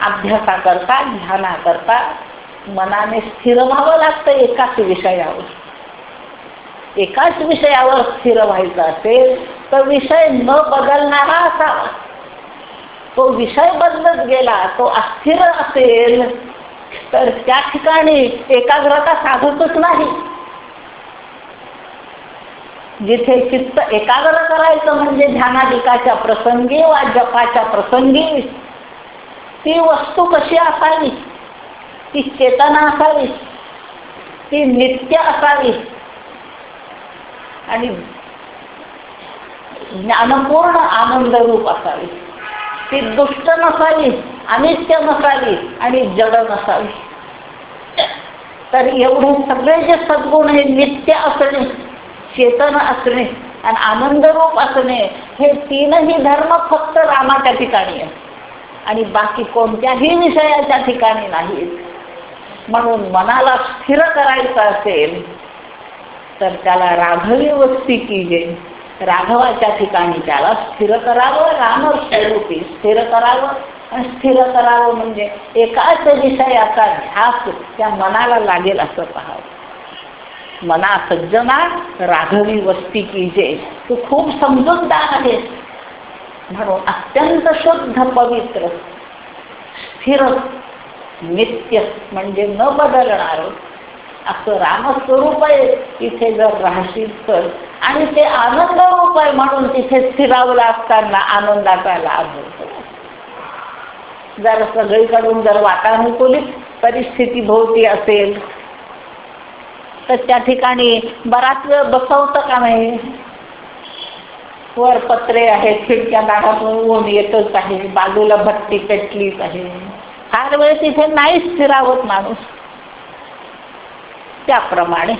अभ्यासाकरता ध्यानाकरता मनाने स्थिर व्हावं लागतं एकाच विषयावर. एकाच विषयावर स्थिर व्हायचं असेल तर विषय न बदलणारा असावा. तो विषय बदलत गेला तो अस्थिर असेल तर त्या ठिकाणी एकाग्रता साधतच नाही. जिथे चित्त एकाग्र करायचं म्हणजे ध्यानाधिकाच्या प्रसंगी वा जपाच्या प्रसंगी ती वस्तू कशी असावी? ती चेतना असावी? ती नित्य असावी? आणि ज्ञानपूर्ण आनंद रूप असावी. ती दुष्ट नसावी अनित्य नसावी आणि जड नसावी. तर एवढे सगळे जे सद्गुण हे नित्य असणे चेतन असणे आणि आनंदरूप असणे हे तीनही धर्म फक्त रामाच्या ठिकाणी आहे आणि बाकी कोणत्याही विषयाच्या ठिकाणी नाहीत. म्हणून मनाला स्थिर करायचं असेल तर त्याला राघवी वस्ती की जे राघवाच्या ठिकाणी त्याला स्थिर करावं राम स्वरूपी स्थिर करावं. आणि स्थिर करावं म्हणजे एकाच विषयाचा ध्यास त्या मनाला लागेल असं पाहावं. मना सज्जना राघवी वस्ती कीजे तू खूप समजूतदार आहेस. म्हणून अत्यंत शुद्ध पवित्र स्थिर नित्य म्हणजे न बदलणार असं रामस्वरूप आहे. तिथे जर राहशील तर. आणि ते आनंद रूप आहे म्हणून तिथे स्थिरावलं असताना आनंदाचा लाभ होतो. जर सगळीकडून जर वातानुकूलित परिस्थिती भोवती असेल तर त्या ठिकाणी बराच वेळ बसवतं का नाही? वर पत्रे आहेत खिडक्या दारातून ऊन येतच आहे बाजूला भट्टी पेटलीच आहे. फार वेळ तिथे नाही स्थिरावत माणूस. त्याप्रमाणे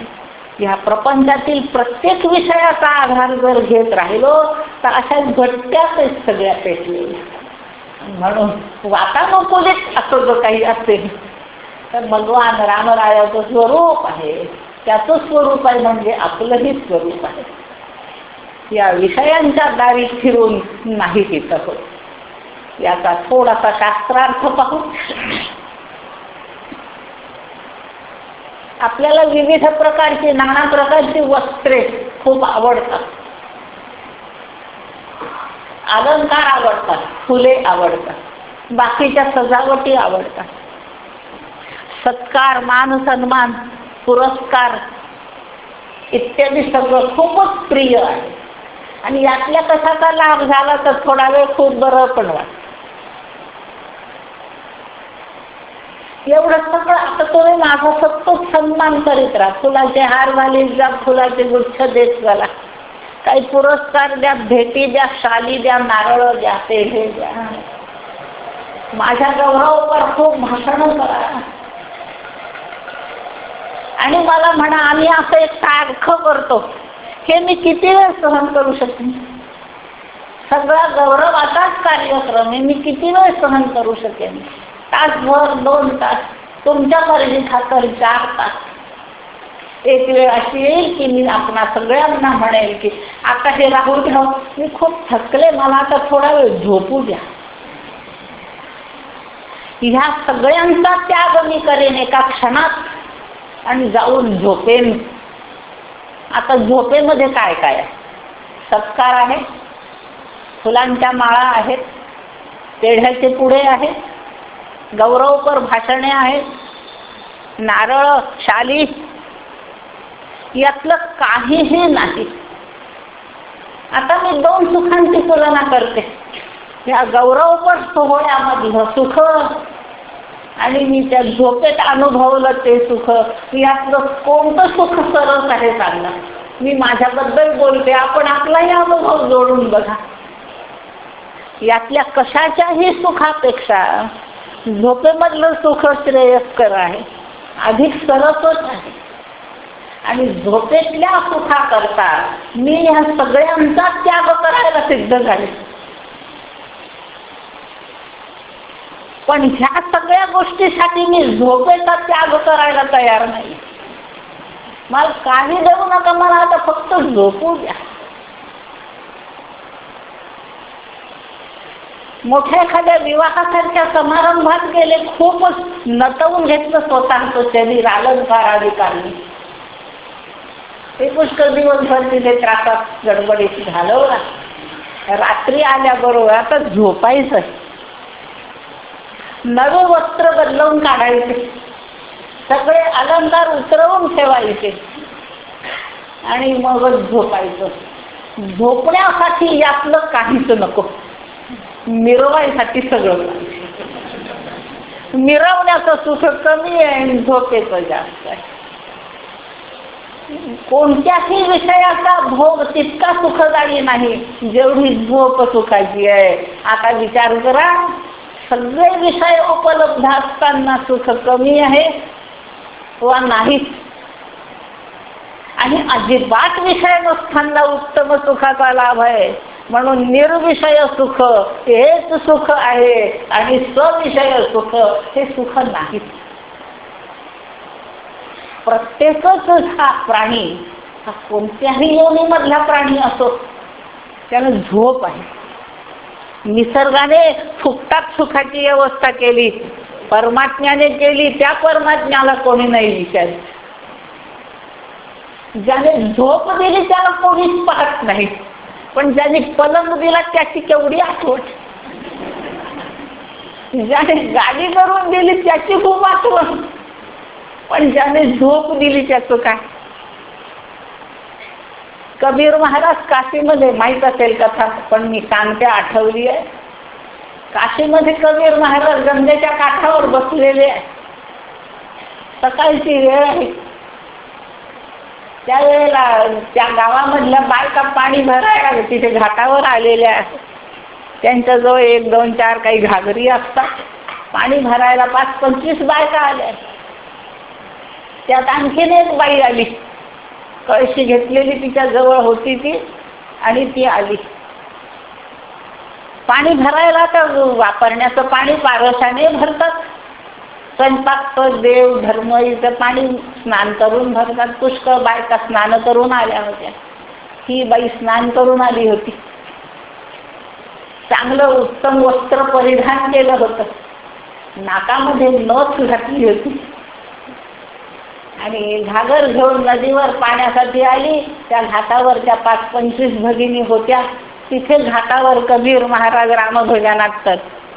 या प्रपंचातील प्रत्येक विषयाचा आधार जर घेत राहिलो तर अशा घट्ट्यातच सगळ्या पेटलेल्या म्हणून वातानुकूलित असं जर काही असेल तर भगवान रामरायाचं स्वरूप आहे. त्याचं स्वरूप आहे म्हणजे आपलंही स्वरूप आहे. या विषयांच्या दारी फिरून नाही तिथं होत याचा थोडासा शास्त्रार्थ पाहू. आपल्याला विविध प्रकारची नाना प्रकारची वस्त्रे खूप आवडतात. अलंकार आवडतात फुले आवडतात बाकीच्या सजावटी आवडतात. सत्कार मान सन्मान पुरस्कार इत्यादी सगळं खूपच प्रिय आहे. आणि यातल्या कशाचा लाभ झाला तर थोडा वेळ खूप बरं पण वाटतं. एवढं सगळं आता तुम्ही माझा सतत सन्मान करीत राहा फुलाचे हार घालीत जा फुलाचे गुच्छ देत झाला काही पुरस्कार द्या भेटी द्या शाली द्या नारळ द्या पेढे द्या. माझ्या गौरवावर खूप भाषण करा. आणि मला म्हणा आम्ही असं एक सारखं करतो. हे मी किती वेळ सहन करू शकते? सगळा गौरवाचाच कार्यक्रम आहे. मी किती वेळ सहन करू शकेन? तासभर दोन तास. तुमच्या मर्जी खातर चार तास. एक वेळ अशी येईल की मी आपणा सगळ्यांना म्हणेल की आता हे राहू घ्या मी खूप थकले. मला आता थोडा वेळ झोपू द्या. ह्या सगळ्यांचा त्याग मी करेन एका क्षणात आणि जाऊन झोपेन. आता झोपेमध्ये काय काय? आहे सत्कार आहे. फुलांच्या माळा आहेत. पेढ्याचे पुढे आहेत. गौरवपर भाषणे आहेत. नारळ शाली यातलं काहीही नाही. आता मी दोन सुखांची तुलना करते. या गौरवपर सोहळ्यामधलं सुख आणि मी त्या झोपेत अनुभवलं ते सुख यातलं कोणतं सुख सरस आहे चांगलं मी माझ्याबद्दल बोलते आपण आपलाही अनुभव जोडून बघा. यातल्या कशाच्याही सुखापेक्षा झोपेमधलं सुख श्रेयस्कर आहे. अधिक सरसच आहे. आणि झोपेतल्या सुखाकरता मी ह्या सगळ्यांचा त्याग करायला सिद्ध झाले. पण ह्या सगळ्या गोष्टीसाठी मी झोपेचा त्याग करायला तयार नाही. मला काही देऊ नका मला आता फक्त झोपू द्या. मोठ्या एखाद्या विवाहासारख्या समारंभात गेले खूपच नटवून घेतलं स्वतःचं शरीर अलंकार अधिकारी ते पुष्कळ दिवसभर तिथे त्रासात गडबडीत घालवला. रात्री आल्याबरोबर आता झोपायचं नवे वस्त्र बदलवून काढायचे. सगळे अलंकार उतरवून ठेवायचे. आणि मगच झोपायचं. झोपण्यासाठी यातलं काहीच नको. मिरवायसाठी सगळं. मिरवण्याचं सुख कमी आहे आणि झोपेचं जास्त आहे. कोणत्याही विषयाचा भोग तितका सुखदायी नाही. जेवढी झोप सुखाची आहे. आता विचार करा सगळे विषय उपलब्ध असताना सुख कमी आहे वा नाहीच आणि अजिबात विषय नसताना उत्तम सुखाचा लाभ आहे. म्हणून निर्विषय सुख हेच सुख आहे आणि सविषय सुख हे सुख नाही प्रत्येकच हा प्राणी हा कोणत्याही योनीमधला प्राणी असो त्याला झोप आहे. निसर्गाने फुकटात सुखाची व्यवस्था केली परमात्म्याने केली त्या परमात्म्याला कोणी नाही विचारत ज्याने झोप दिली त्याला कोणीच पाहत नाही. पण ज्याने पलंग दिला त्याची केवढी आठवण. ज्याने गाडी करून दिली त्याची खूप आठवण. पण ज्याने झोप दिली त्याचं काय? कबीर महाराज काशीमध्ये माहीत असेल कथा पण मी सांगते आठवली आहे. काशीमध्ये कबीर महाराज गंगेच्या काठावर बसलेले आहे सकाळची वेळ आहे. त्यावेळेला त्या गावामधल्या बायका पाणी भरायला तिथे घाटावर आलेल्या आहेत. त्यांच्याजवळ एक दोन चार काही घागरी असतात. पाणी भरायला पाच पंचवीस बायका आल्या त्यात आणखीन एक बाई आली. कळशी घेतलेली तिच्या जवळ होती ती आणि ती आली. पाणी भरायला तर वापरण्याचं पाणी पारसाने भरतात. स्वयंपाक देव धर्म इथं पाणी स्नान करून भरतात पुष्कळ बायका स्नान करून आल्या होत्या. ही बाई स्नान करून आली होती. चांगलं उत्तम वस्त्र परिधान केलं होतं. नाकामध्ये नथ घातली होती. आणि घागर घेऊन नदीवर पाण्यासाठी आली. त्या घाटावर त्या पाच पंचवीस भगिनी होत्या. तिथे घाटावर कबीर महाराज रामभजनात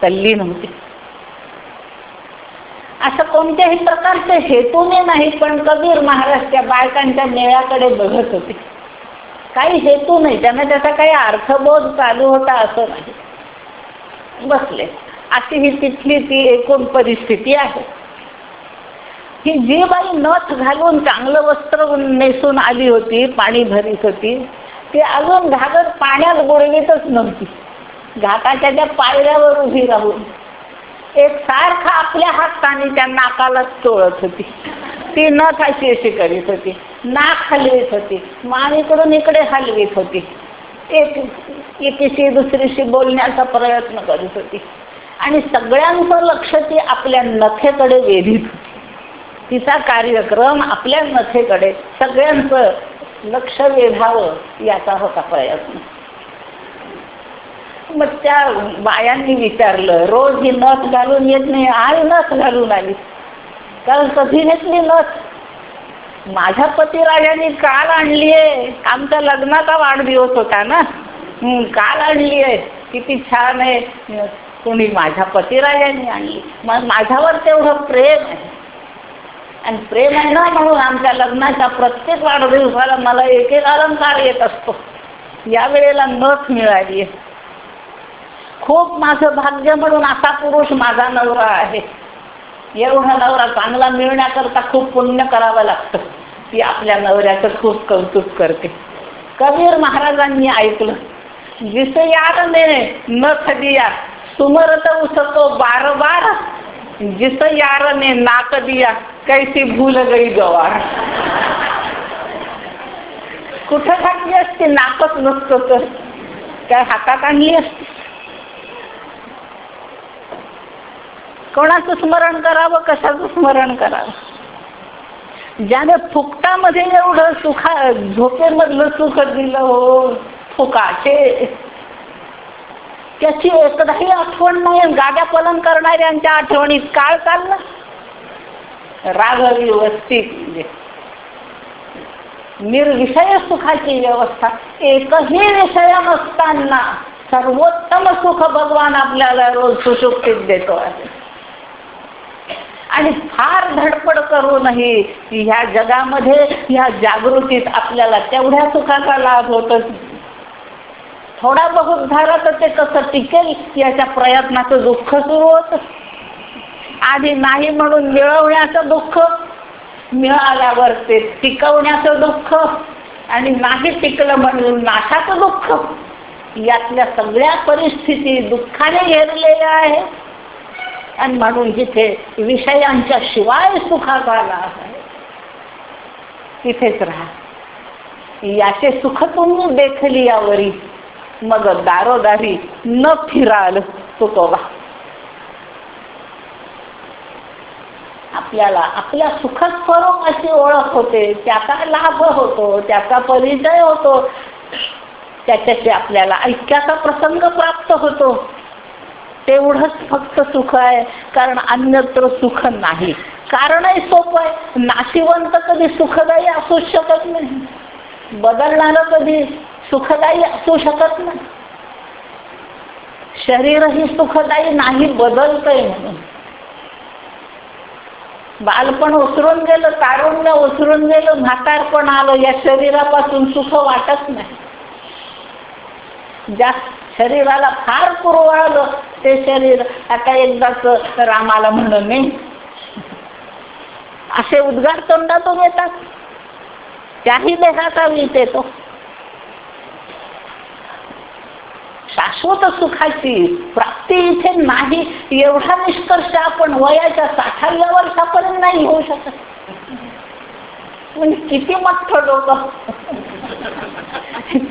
तल्ली नव्हती असं कोणत्याही प्रकारचे हेतूने नाही पण कबीर महाराज त्या बायकांच्या मेळ्याकडे बघत होते. काही हेतू नाही त्यांना त्याचा काही अर्थबोध चालू होता असं नाही. बसले. अशी ही तिथली ती एकूण परिस्थिती आहे. ही जी बाई नथ घालून चांगलं वस्त्र नेसून आली होती पाणी भरीत होती. ती अजून घागर पाण्यात बुडवीतच नव्हती. घाटाच्या त्या पायऱ्यावर उभी राहून एक सारखा आपल्या हाताने त्या नाकाला चोळत होती. ती नथ अशी अशी करीत होती. नाक हलवीत होती. मान इकडून इकडे हलवीत होती. एक एकीशी दुसरीशी बोलण्याचा प्रयत्न करीत होती. आणि सगळ्यांचं लक्ष ती आपल्या नथेकडे वेधीत होती. तिचा कार्यक्रम आपल्या नथेकडे सगळ्यांचं लक्ष वेधावं याचा होता प्रयत्न. मग त्या बायांनी विचारलं रोज ही नथ घालून येत नाही आज नथ घालून आली. काल कधी घेतली नथ माझ्या पतिराजांनी काल आणली आहे. आमच्या लग्नाचा वाढदिवस होता ना? काल आणली आहे. किती छान आहे. कोणी माझ्या पतिराजांनी आणली. मग माझ्यावर तेवढं प्रेम आहे. आणि प्रेम आहे ना म्हणून आमच्या लग्नाच्या प्रत्येक वाढदिवसाला मला एक एक अलंकार येत असतो. या वेळेला नथ मिळाली आहे. खूप माझं भाग्य म्हणून असा पुरुष माझा नवरा आहे. एवढा नवरा चांगला मिळण्याकरता खूप पुण्य करावं लागतं. ती आपल्या नवऱ्याचं खूप कौतुक करते. कबीर महाराजांनी ऐकलं जिसयार ने न खदिया सुमरत उसको बार बार जिस यार ने नाक दिया कैसी भूल गई गवार. कुठं घातली असते? नाकच नसतं तर. काय हातात आणली असते? कोणाचं स्मरण करावं कशाचं स्मरण करावं? ज्याने फुकटामध्ये एवढं सुखा झोपेमधलं सुख दिलं हो फुकाचे. त्याची एकदाही आठवण नाही गाड्या पलन करणाऱ्यांच्या आठवणीत काळ चाललं. राघवी वस्ती म्हणजे. निर्विषय सुखाची व्यवस्था. एकही विषय नसताना सर्वोत्तम सुख भगवान आपल्याला रोज सुशुक्तीत देतो आहे. आणि फार धडपड करूनही ह्या जगामध्ये ह्या जागृतीत आपल्याला तेवढ्या सुखाचा लाभ होतच थोडा बहुत झाला तर ते कसं टिकेल याच्या प्रयत्नाचं दुःख सुरू होत. आधी नाही म्हणून मिळवण्याचं दुःख मिळाल्यावर ते टिकवण्याचं दुःख आणि नाही टिकलं म्हणून नाशाचं दुःख. यातल्या सगळ्या परिस्थिती दुःखाने घेरलेल्या आहेत. आणि म्हणून जिथे विषयांच्या शिवाय सुखाचा लाभ आहे तिथेच राहा. याचे सुख तुम्ही देखली यावरी. मग दारोदारी न फिराल तुकोबा आपल्याला आपल्या सुखस्वरूप अशी ओळख होते त्याचा लाभ होतो त्याचा परिचय होतो. त्याच्याशी आपल्याला ऐक्याचा प्रसंग प्राप्त होतो. तेवढंच फक्त सुख आहे कारण अन्यत्र सुख नाही. कारणही सोपं आहे. नाशिवंत कधी सुखदायी असूच शकत नाही. बदलणार कधी सुखदायी असू शकत नाही. शरीरही सुखदायी नाही बदलतंय म्हणून. बालपण उसरून गेलं तारुण्य उसरून गेलं म्हातारपण आलं या शरीरापासून सुख वाटत नाही. जास्त शरीराला फार पुरवाळलं ते शरीर. आता एकदाच रामाला म्हणणे असे उद्गार तोंडातून येतात. त्याही देहाचा वीत येतो. शाश्वत सुखाची प्राप्ती इथे नाही. एवढा निष्कर्ष आपण वयाच्या साठाव्या वर्षापर्यंत नाही होऊ शकत. म्हणजे किती मठ्ठ डोकं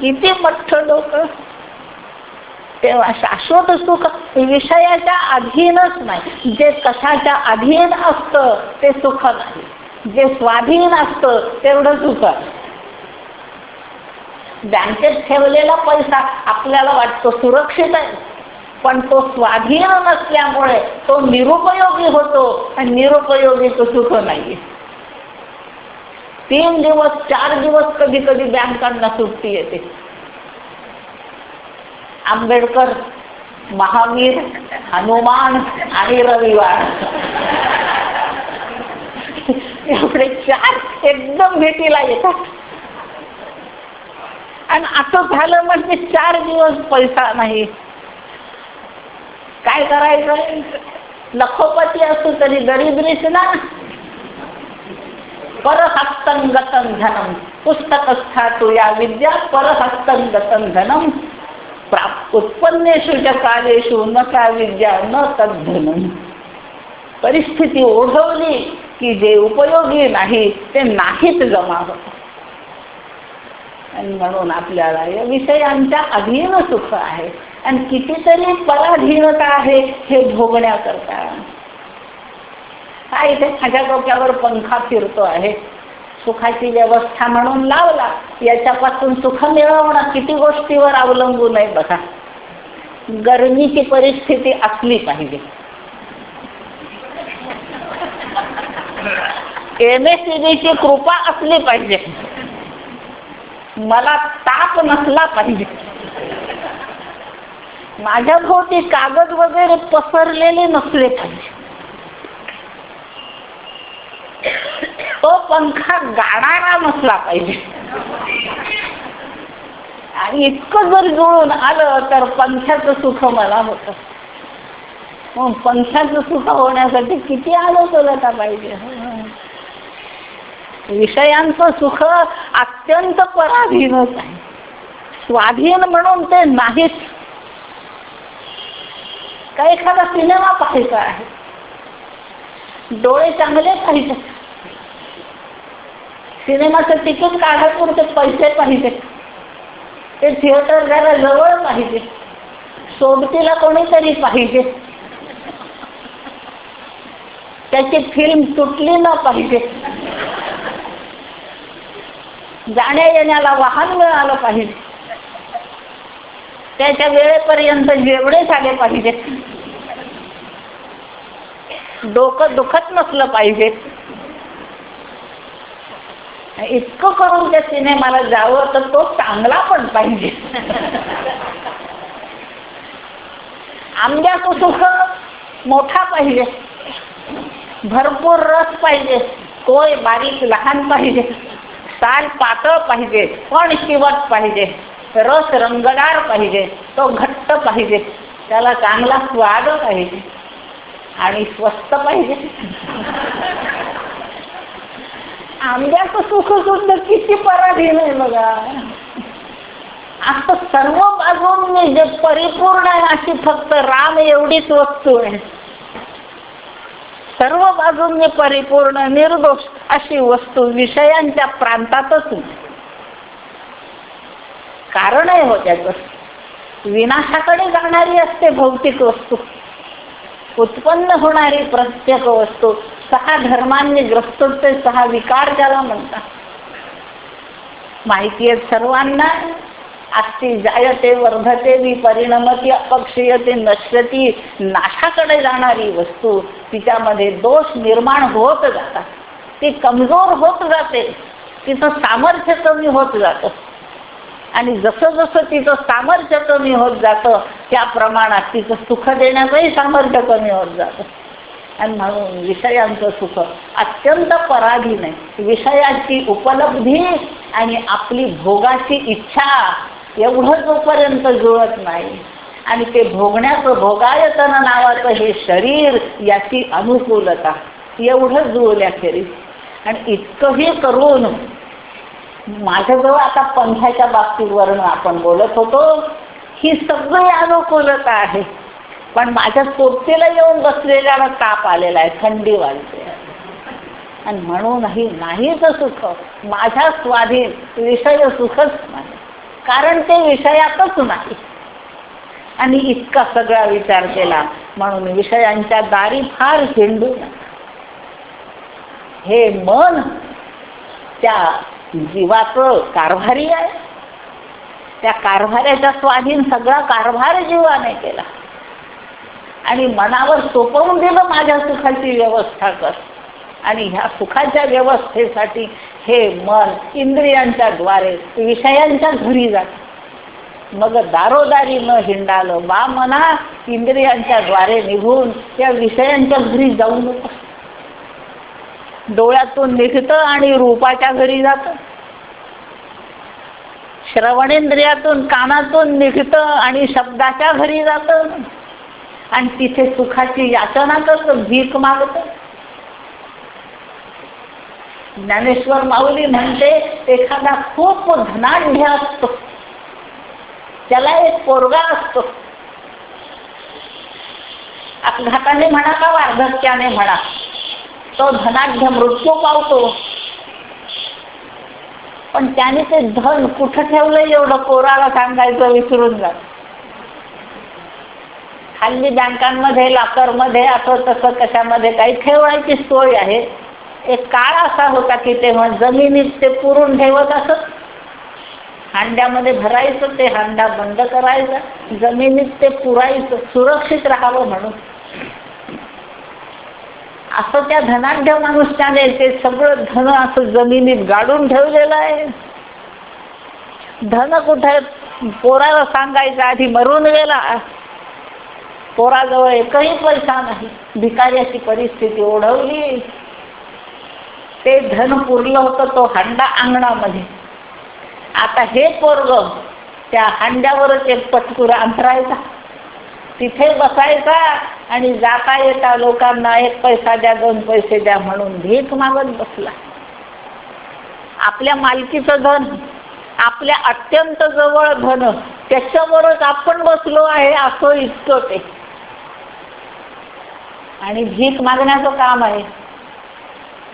किती मठ्ठ डोकं तेव्हा शाश्वत सुख विषयाच्या अधीनच नाही. जे कशाच्या अधीन असतं ते सुख नाही. जे स्वाधीन असतं तेवढं सुख बँकेत ठेवलेला पैसा आपल्याला वाटतो सुरक्षित आहे. पण तो स्वाधीन नसल्यामुळे तो निरुपयोगी होतो आणि निरुपयोगी तो सुख नाही तीन दिवस चार दिवस कधी कधी बँकांना सुट्टी येते. आंबेडकर महावीर हनुमान आणि रविवार. एवढे चार एकदम भेटीला येतात. आणि असं झालं म्हणजे चार दिवस पैसा नाही. काय करायचं लखोपती असू तरी गरीबरीच ना. परहस्तंगतन धनम पुस्तक स्थातु या विद्या परहस्तंगतन धनम प्राप्त उत्पन्नेषु च कालेषु न का विद्या न तद्धन परिस्थिती ओढवली की जे उपयोगी नाही ते नाहीच जमा होत आणि म्हणून आपल्याला या विषयांच्या अधीन सुख आहे. आणि कितीतरी पराधीनता आहे हे भोगण्याकरता. काय इथे माझ्या डोक्यावर पंखा फिरतो आहे. सुखाची व्यवस्था म्हणून लावला याच्यापासून सुख मिळवणं किती गोष्टीवर अवलंबून आहे बघा. गरमीची परिस्थिती असली पाहिजे. एम एस ची कृपा असली पाहिजे. मला ताप नसला पाहिजे. माझ्या भोवती कागद वगैरे पसरलेले नसले पाहिजे. तो पंखा गाणारा नसला पाहिजे. आणि इतकं जर जुळून आलं तर पंख्याचं सुख मला होतं. मग पंख्याचं सुख होण्यासाठी किती आलो चलता पाहिजे? विषयांचं सुख अत्यंत पराधीनच आहे. स्वाधीन म्हणून ते नाहीच. का एखादा सिनेमा पाहायचा आहे? डोळे चांगले पाहिजे. सिनेमाचं तिकीट काढायपुरते पैसे पाहिजे. ते थिएटर जरा जवळ पाहिजे. सोबतीला कोणीतरी पाहिजे. त्याची फिल्म तुटली ना पाहिजे. जाण्या येण्याला वाहन मिळालं पाहिजे. त्याच्या वेळेपर्यंत जेवढे झाले पाहिजे. डोकं दुखत नसलं पाहिजे. इतकं करून त्या सिनेमाला जावं तर तो चांगला पण पाहिजे. आंब्याचं सुख मोठा पाहिजे. भरपूर रस पाहिजे. कोय बारीक लहान पाहिजे. साल पातळ पाहिजे. पण शिवट पाहिजे. रस रंगदार पाहिजे. तो घट्ट पाहिजे. त्याला चांगला स्वाद पाहिजे. आणि स्वस्त पाहिजे. आंब्याचं सुख सुद्धा किती पराधीन आहे बघा. आता सर्व बाजून जे परिपूर्ण आहे अशी फक्त राम एवढीच वस्तू आहे. सर्व बाजूंनी परिपूर्ण निर्दोष अशी वस्तू विषयांच्या प्रांतातच कारण आहे हो त्याचं. विनाशाकडे जाणारी असते भौतिक वस्तू. उत्पन्न होणारी प्रत्येक वस्तू सहा धर्मांनी ग्रस्त ते सहा विकार ज्याला म्हणतात. माहिती आहे सर्वांना अस्ति जायते वर्धते विपरिणमती अपक्षीयते नश्यती नाशाकडे जाणारी वस्तू तिच्यामध्ये दोष निर्माण होत जातात. ती कमजोर होत जाते तिचं सामर्थ्य कमी होत जातं. आणि जसं जसं तिचं सामर्थ्य कमी होत जातं त्या प्रमाणात तिचं सुख देण्याचंही सामर्थ्य कमी होत जातं. आणि म्हणून विषयांचं सुख. अत्यंत पराधीन आहे. विषयाची उपलब्धी आणि आपली भोगाची इच्छा एवढं जोपर्यंत जुळत नाही आणि ते भोगण्याचं भोगायतन नावाचं हे शरीर याची अनुकूलता एवढं जुळल्याखेरीज आणि इतकंही करून माझ्याजवळ आता पंथाच्या वर्ण आपण बोलत होतो ही सगळी अनुकूलता आहे. पण माझ्या सोबतीला येऊन बसलेल्याला ताप आलेला आहे थंडी वाजते. आणि म्हणूनही नाहीच सुख माझ्या स्वाधीन विषय सुखच नाही. कारण ते विषयातच नाही. आणि इतका सगळा विचार केला म्हणून विषयांच्या दारी फार हिंडू हे मन त्या जीवाचं कारभारी आहे. त्या कारभाराच्या स्वाधीन सगळा कारभार जीवाने केला. आणि मनावर सोपवून दिलं माझ्या सुखाची व्यवस्था कर. आणि ह्या सुखाच्या व्यवस्थेसाठी हे मन इंद्रियांच्या द्वारे विषयांच्या घरी जात. मग दारोदारी न हिंडालं बा मना इंद्रियांच्या द्वारे निघून त्या विषयांच्या घरी जाऊ नको डोळ्यातून निघतं आणि रूपाच्या घरी जातं. श्रवणेंद्रियातून कानातून निघतं आणि शब्दाच्या घरी जातं. आणि तिथे सुखाची याचना करतं भीक मागतं. ज्ञानेश्वर माऊली म्हणते एखादा खूप धनाढ्य असतो. त्याला एक पोरगा असतो. अपघाताने म्हणा का वार्धक्याने म्हणा तो धनाढ्य मृत्यू पावतो. पण त्याने ते धन कुठं ठेवलं एवढं कोराला सांगायचं विसरून जात. हल्ली बँकांमध्ये लाकरमध्ये असं तसं कशामध्ये काही ठेवायची सोय आहे. एक काळ असा होता की तेव्हा जमिनीत ते पुरून ठेवत असत. हांड्यामध्ये भरायचं ते हांडा बंद करायचा जमिनीत ते पुरायचं सुरक्षित राहावं म्हणून. असं त्या धनाढ्य माणूसच्याने ते सगळं धन असं जमिनीत गाडून ठेवलेलं आहे. धन कुठे पोराला सांगायचं आधी मरून गेला. पोराजवळ एकही पैसा नाही. भिकाऱ्याची परिस्थिती ओढवली. ते धन पुरलं होतं तो हांडा अंगणामध्ये. आता हे पोरग त्या हांड्यावरच एक पटकुर अंतरायचा. तिथे बसायचा आणि जाता येता लोकांना एक पैसा द्या दोन पैसे द्या म्हणून भीक मागत बसला. आपल्या मालकीचं धन आपल्या अत्यंत जवळ धन त्याच्यावरच आपण बसलो आहे असं इतकं ते. आणि भीक मागण्याचं काम आहे.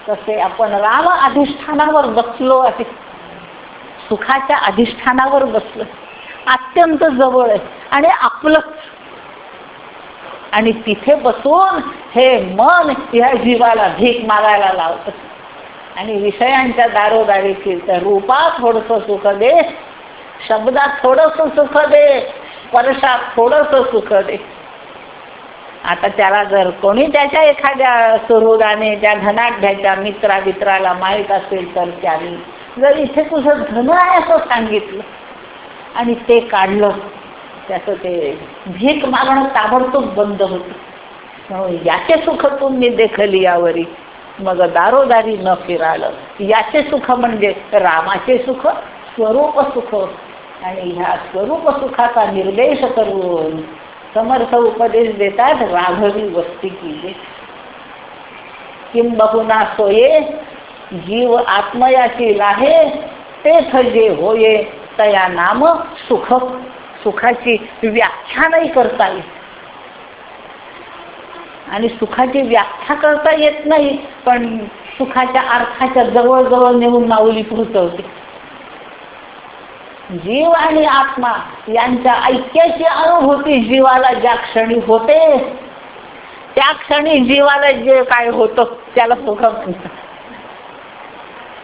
तसे आपण राम अधिष्ठानावर बसलो आहे. सुखाच्या अधिष्ठानावर बसलो. अत्यंत जवळ आहे. आणि आपलंच आणि तिथे बसून हे मन या जीवाला भीक मागायला लावतं. आणि विषयांच्या दारोदारी फिरतं रूपात थोडस सुख दे. शब्दात थोडस सुख दे. स्पर्शात थोडस सुख दे. आता त्याला जर कोणी त्याच्या एखाद्या सुहृदाने त्या धनाढ्याच्या मित्रा मित्राला माहीत असेल तर त्याने जर इथे तुझं धन आहे असं सांगितलं आणि ते काढलं त्याचं ते भीक मागणं ताबडतोब बंद होतं. याचे सुख तुम्ही देखली यावरी. मग दारोदारी न फिरालं. याचे सुख म्हणजे रामाचे सुख स्वरूप सुख. आणि ह्या स्वरूप सुखाचा निर्देश करून समर्थ उपदेश देतात राघवी वस्ती की किम बहुना सोये जीव आत्मयाची आहे तेथ जे होये तया नाम सुख सुखाची व्याख्या नाही करता येत. आणि सुखाची व्याख्या करता येत नाही पण सुखाच्या अर्थाच्या जवळजवळ नेऊन माऊली पोहोचवते जीव आणि आत्मा यांच्या ऐक्याची अनुभूती जीवाला ज्या क्षणी होते त्या क्षणी जीवाला जे काय होतं त्याला सुख म्हणतात.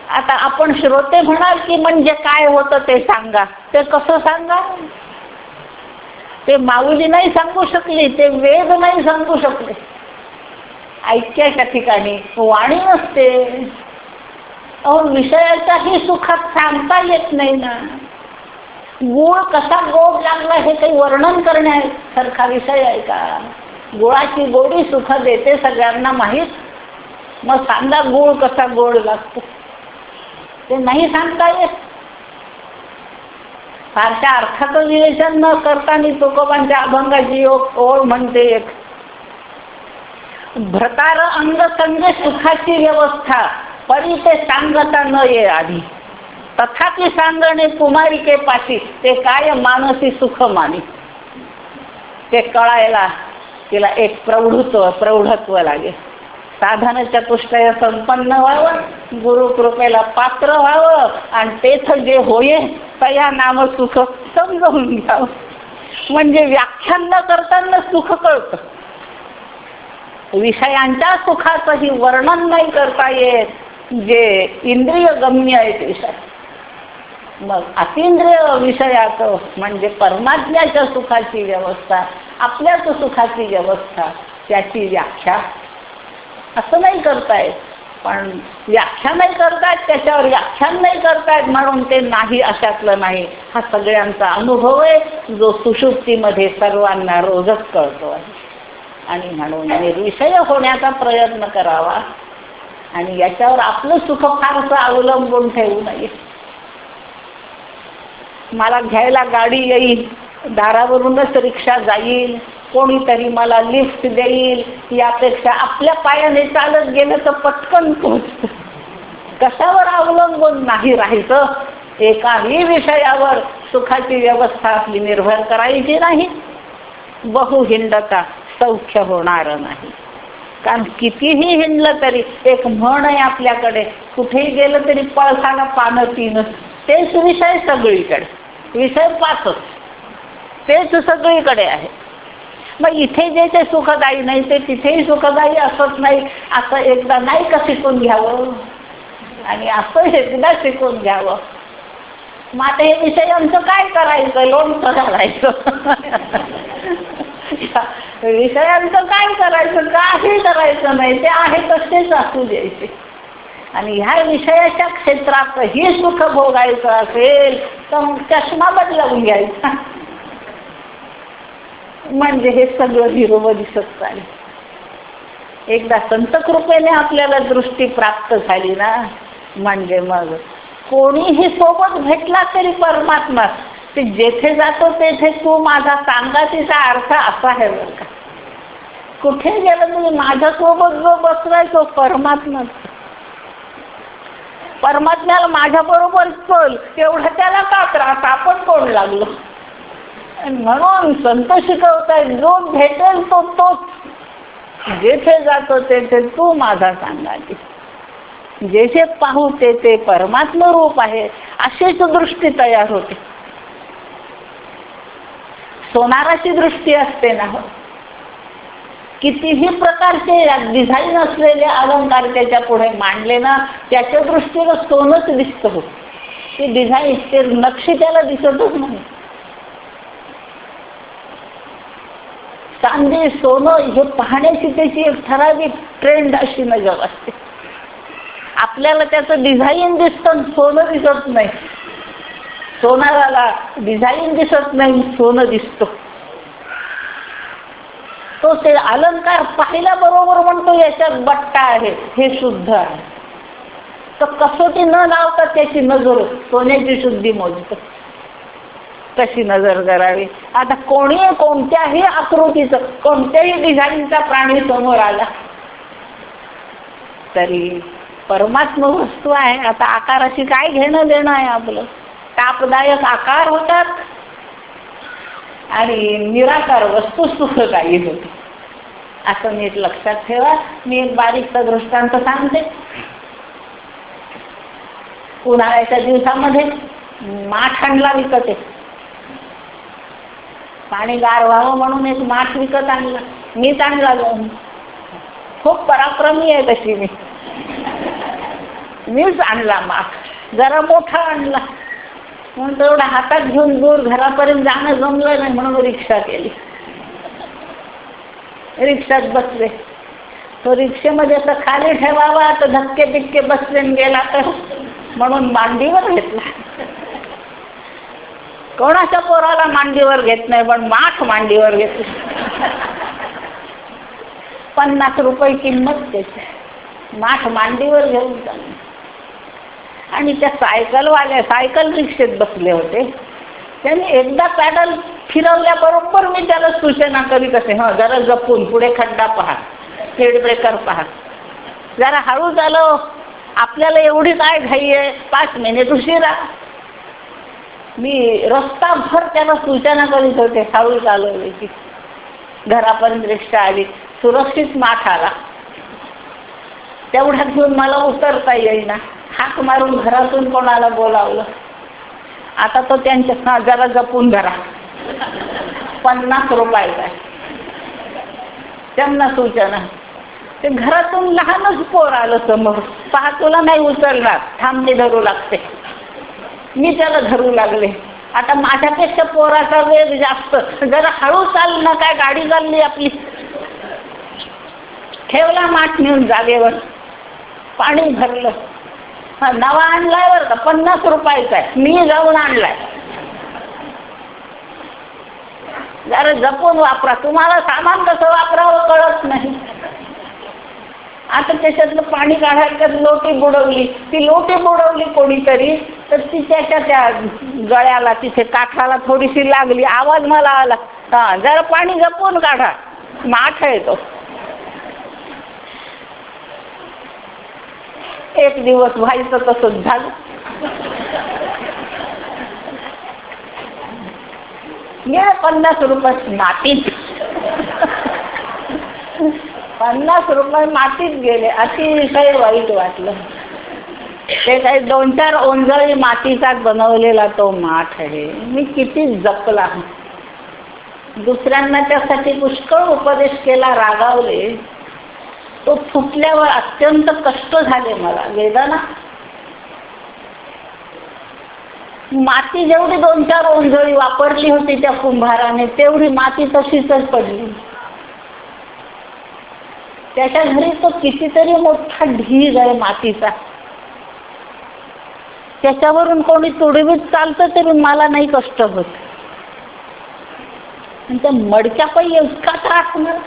आता आपण श्रोते म्हणाल की म्हणजे काय होतं ते सांगा. ते कसं सांगा? ते माऊली नाही सांगू शकली ते वेद नाही सांगू शकले. ऐक्याच्या ठिकाणी वाणी नसते. अहो विषयाच्याही सुखात सांगता येत नाही ना. गुळ कसा गोड लागला हे काही वर्णन करण्यासारखा विषय आहे का? गुळाची गोडी सुख देते सगळ्यांना माहीत. मग सांगा गुळ कसा गोड लागतो? ते नाही सांगता येत. फारशा अर्थाचं विवेचन न करताना तुकोबांच्या अभंगाची ओळ म्हणते एक. भ्रतार अंग संग सुखाची व्यवस्था परी ते सांगता न ये आधी. तथापि सांगणे कुमारिके पाशी ते काय मानसी सुख मानी? ते कळायला तिला एक प्रौढत्व प्रौढत्व लागेल. साधन चतुष्टय संपन्न व्हावं गुरु कृपेला पात्र व्हावं आणि तेच जे होये तया नाम सुख समजावून घ्यावं. म्हणजे व्याख्यान न करताना सुख कळतं. विषयांच्या सुखाचंही वर्णन नाही करता येत जे इंद्रिय गम्य आहेत विषय. मग अतिंद्रिय विषयाचं म्हणजे परमात्म्याच्या सुखाची व्यवस्था आपल्याच सुखाची व्यवस्था त्याची व्याख्या. असं नाही करतायत. पण व्याख्या नाही करतायत त्याच्यावर व्याख्यान नाही करतायत म्हणून ते नाही अशातलं नाही. हा सगळ्यांचा अनुभव आहे जो सुशुप्तीमध्ये सर्वांना रोजच कळतो आहे. आणि म्हणून निर्विषय होण्याचा प्रयत्न करावा. आणि याच्यावर आपलं सुख फारसं अवलंबून ठेवू नये. मला घ्यायला गाडी येईल. दारावरूनच रिक्षा जाईल. कोणीतरी मला लिफ्ट देईल. यापेक्षा आपल्या पायाने चालत गेलं तर पटकन पोहोचत. कशावर अवलंबून नाही राहायचं? एकाही विषयावर सुखाची व्यवस्था आपली निर्भर करायची नाही. बहु हिंडता सौख्य होणार नाही. कारण कितीही हिंडलं तरी एक म्हण आहे आपल्याकडे. कुठेही गेलं तरी पळसाला पानं तीन. तेच विषय सगळीकडे. विषय पाचच तेच सगळीकडे आहे. मग इथे जे ते सुखदायी नाही ते तिथेही सुखदायी असत नाही असं एकदा नाही का शिकून घ्यावं? आणि असं एकदा शिकून घ्यावं? मग आता हे विषय आमचं काय करायचं? लोणचं घालायचं. विषयांचं काय करायचं? काही करायचं नाही. ते आहे तसेच असू द्यायचे. आणि ह्या विषयाच्या क्षेत्रात हे सुख भोगायचं असेल तर मग चष्मा बदलावून घ्यायचा. म्हणजे हे सगळं हिरोव दिसत चालेल एकदा संत कृपेने आपल्याला दृष्टी प्राप्त झाली ना म्हणजे मग कोणीही सोबत भेटला तरी परमात्मा ते जेथे जातो तेथे तू माझा सांगा तिचा अर्थ असा आहे बरं का. कुठे गेलं तुम्ही माझ्यासोबत जो बसलाय तो परमात्मा परमात्म्याला माझ्या बरोबर चल तेवढा त्याला का त्रास? आपण कोण लागलो? म्हणून संत शिकवताय जो भेटेल तो तोच. जेथे जातो तेथे तू माझा सांगायची. जेथे पाहू ते ते परमात्म रूप आहे अशीच दृष्टी तयार होते. सोनाराची दृष्टी असते ना हो? कितीही प्रकारचे डिझाईन असलेले अलंकार त्याच्या पुढे मांडले ना त्याच्या दृष्टीनं सोनच दिसतं होत. ते डिझाईन ते नक्षी त्याला दिसतच नाही. चांदी सोनं हे पाहण्याची त्याची एक ठराविक ट्रेंड अशी नजर असते. आपल्याला त्याचं डिझाईन दिसतं सोनं दिसत नाही. सोनाराला डिझाईन दिसत नाही सोनं दिसतो. तो ते अलंकार पाहिल्या बरोबर म्हणतो याच्यात बट्टा आहे हे शुद्ध आहे. तर कसोटी न लावता त्याची नजर सोन्याची शुद्धी मोजत. कशी नजर करावी? आता कोणी कोणत्याही आकृतीचं कोणत्याही डिझाईनचा प्राणी समोर आला तरी परमात्म वस्तू आहे. आता आकाराशी काय घेणं देणं आहे आपलं? तापदायक आकार होतात आणि निराकार वस्तू काही होती. असं नीट लक्षात ठेवा. मी एक बारीकचा दृष्टांत सांगते. उन्हाळ्याच्या दिवसामध्ये माठ आणला विकत. पाणी गार व्हावं म्हणून एक माठ विकत आणला. मीच आणला जाऊन खूप पराक्रमी आहे तशी मी. मीच आणला माठ. जरा मोठा आणला. म्हणून तेवढा हातात घेऊन दूर घरापर्यंत जाणं जमलं नाही म्हणून रिक्षा केली. रिक्षात बसले. तो रिक्षेमध्ये असं खाली ठेवावा तर धक्के बिक्के बसले गेला तर म्हणून मांडीवर घेतला. कोणाच्या पोराला मांडीवर घेत नाही पण माठ मांडीवर घेतली. पन्नास रुपये किंमत त्याची. माठ मांडीवर घेऊन चालली. आणि त्या सायकलवाल्या सायकल रिक्षेत बसले होते. त्यांनी एकदा पॅडल फिरवल्याबरोबर मी त्याला सूचना करीत असे हं जरा जपून पुढे खड्डा पहा स्पीड ब्रेकर पहा. जरा हळू झालं आपल्याला एवढी काय घाई आहे? पाच मिनिट उशिरा. मी रस्ताभर त्याला सूचना करीत होते हळू चालवली घरापर्यंत रिक्षा आली सुरक्षित माठ आला. तेवढ्यात घेऊन मला उतरता येईना. हाक मारून घरातून कोणाला बोलावलं? आता तो त्यांच्या हा जरा जपून धरा. पन्नास रुपयाचा त्यांना सूचना. ते घरातून लहानच पोर आलं समोर. पहा तुला नाही उचलणार. थांबणे धरू लागते. मी त्याला धरू लागले. आता माझ्यापेक्षा पोराचा वेग जास्त. जरा हळू चाल ना काय गाडी चालली आपली. ठेवला माठ नेऊन जागेवर. पाणी भरलं. हा नवा आणलाय बरं का पन्नास रुपयाचा आहे. मी जाऊन आणलाय. जरा जपून वापरा. तुम्हाला सामान कसं वापरावं कळत नाही. आता त्याच्यातलं पाणी काढायचं लोटी बुडवली. ती लोटी बुडवली कोणीतरी तर तिच्याच्या त्या गळ्याला तिथे काठाला थोडीशी लागली. आवाज मला आला. हा जरा पाणी जपून काढा. माठ आहे तो. एक दिवस व्हायचं तसंच झालं. गेले पन्नास रुपये मातीत पन्नास रुपये मातीत गेले. अतिशय वाईट वाटलं. ते काही दोन चार ओंजळी मातीचा बनवलेला तो माठ आहे. मी किती जपला. दुसऱ्यांना त्यासाठी पुष्कळ उपदेश केला रागावले. तो फुटल्यावर अत्यंत कष्ट झाले मला वेदना. माती जेवढी दोन चार ओंजळी वापरली होती त्या कुंभाराने तेवढी माती तशीच पडली. त्याच्या घरी तो कितीतरी मोठा ढीग आहे मातीचा. त्याच्यावरून कोणी तुडवीत चालतं तरी मला नाही कष्ट होत. आणि त्या मडक्या पायी इतका त्रास मला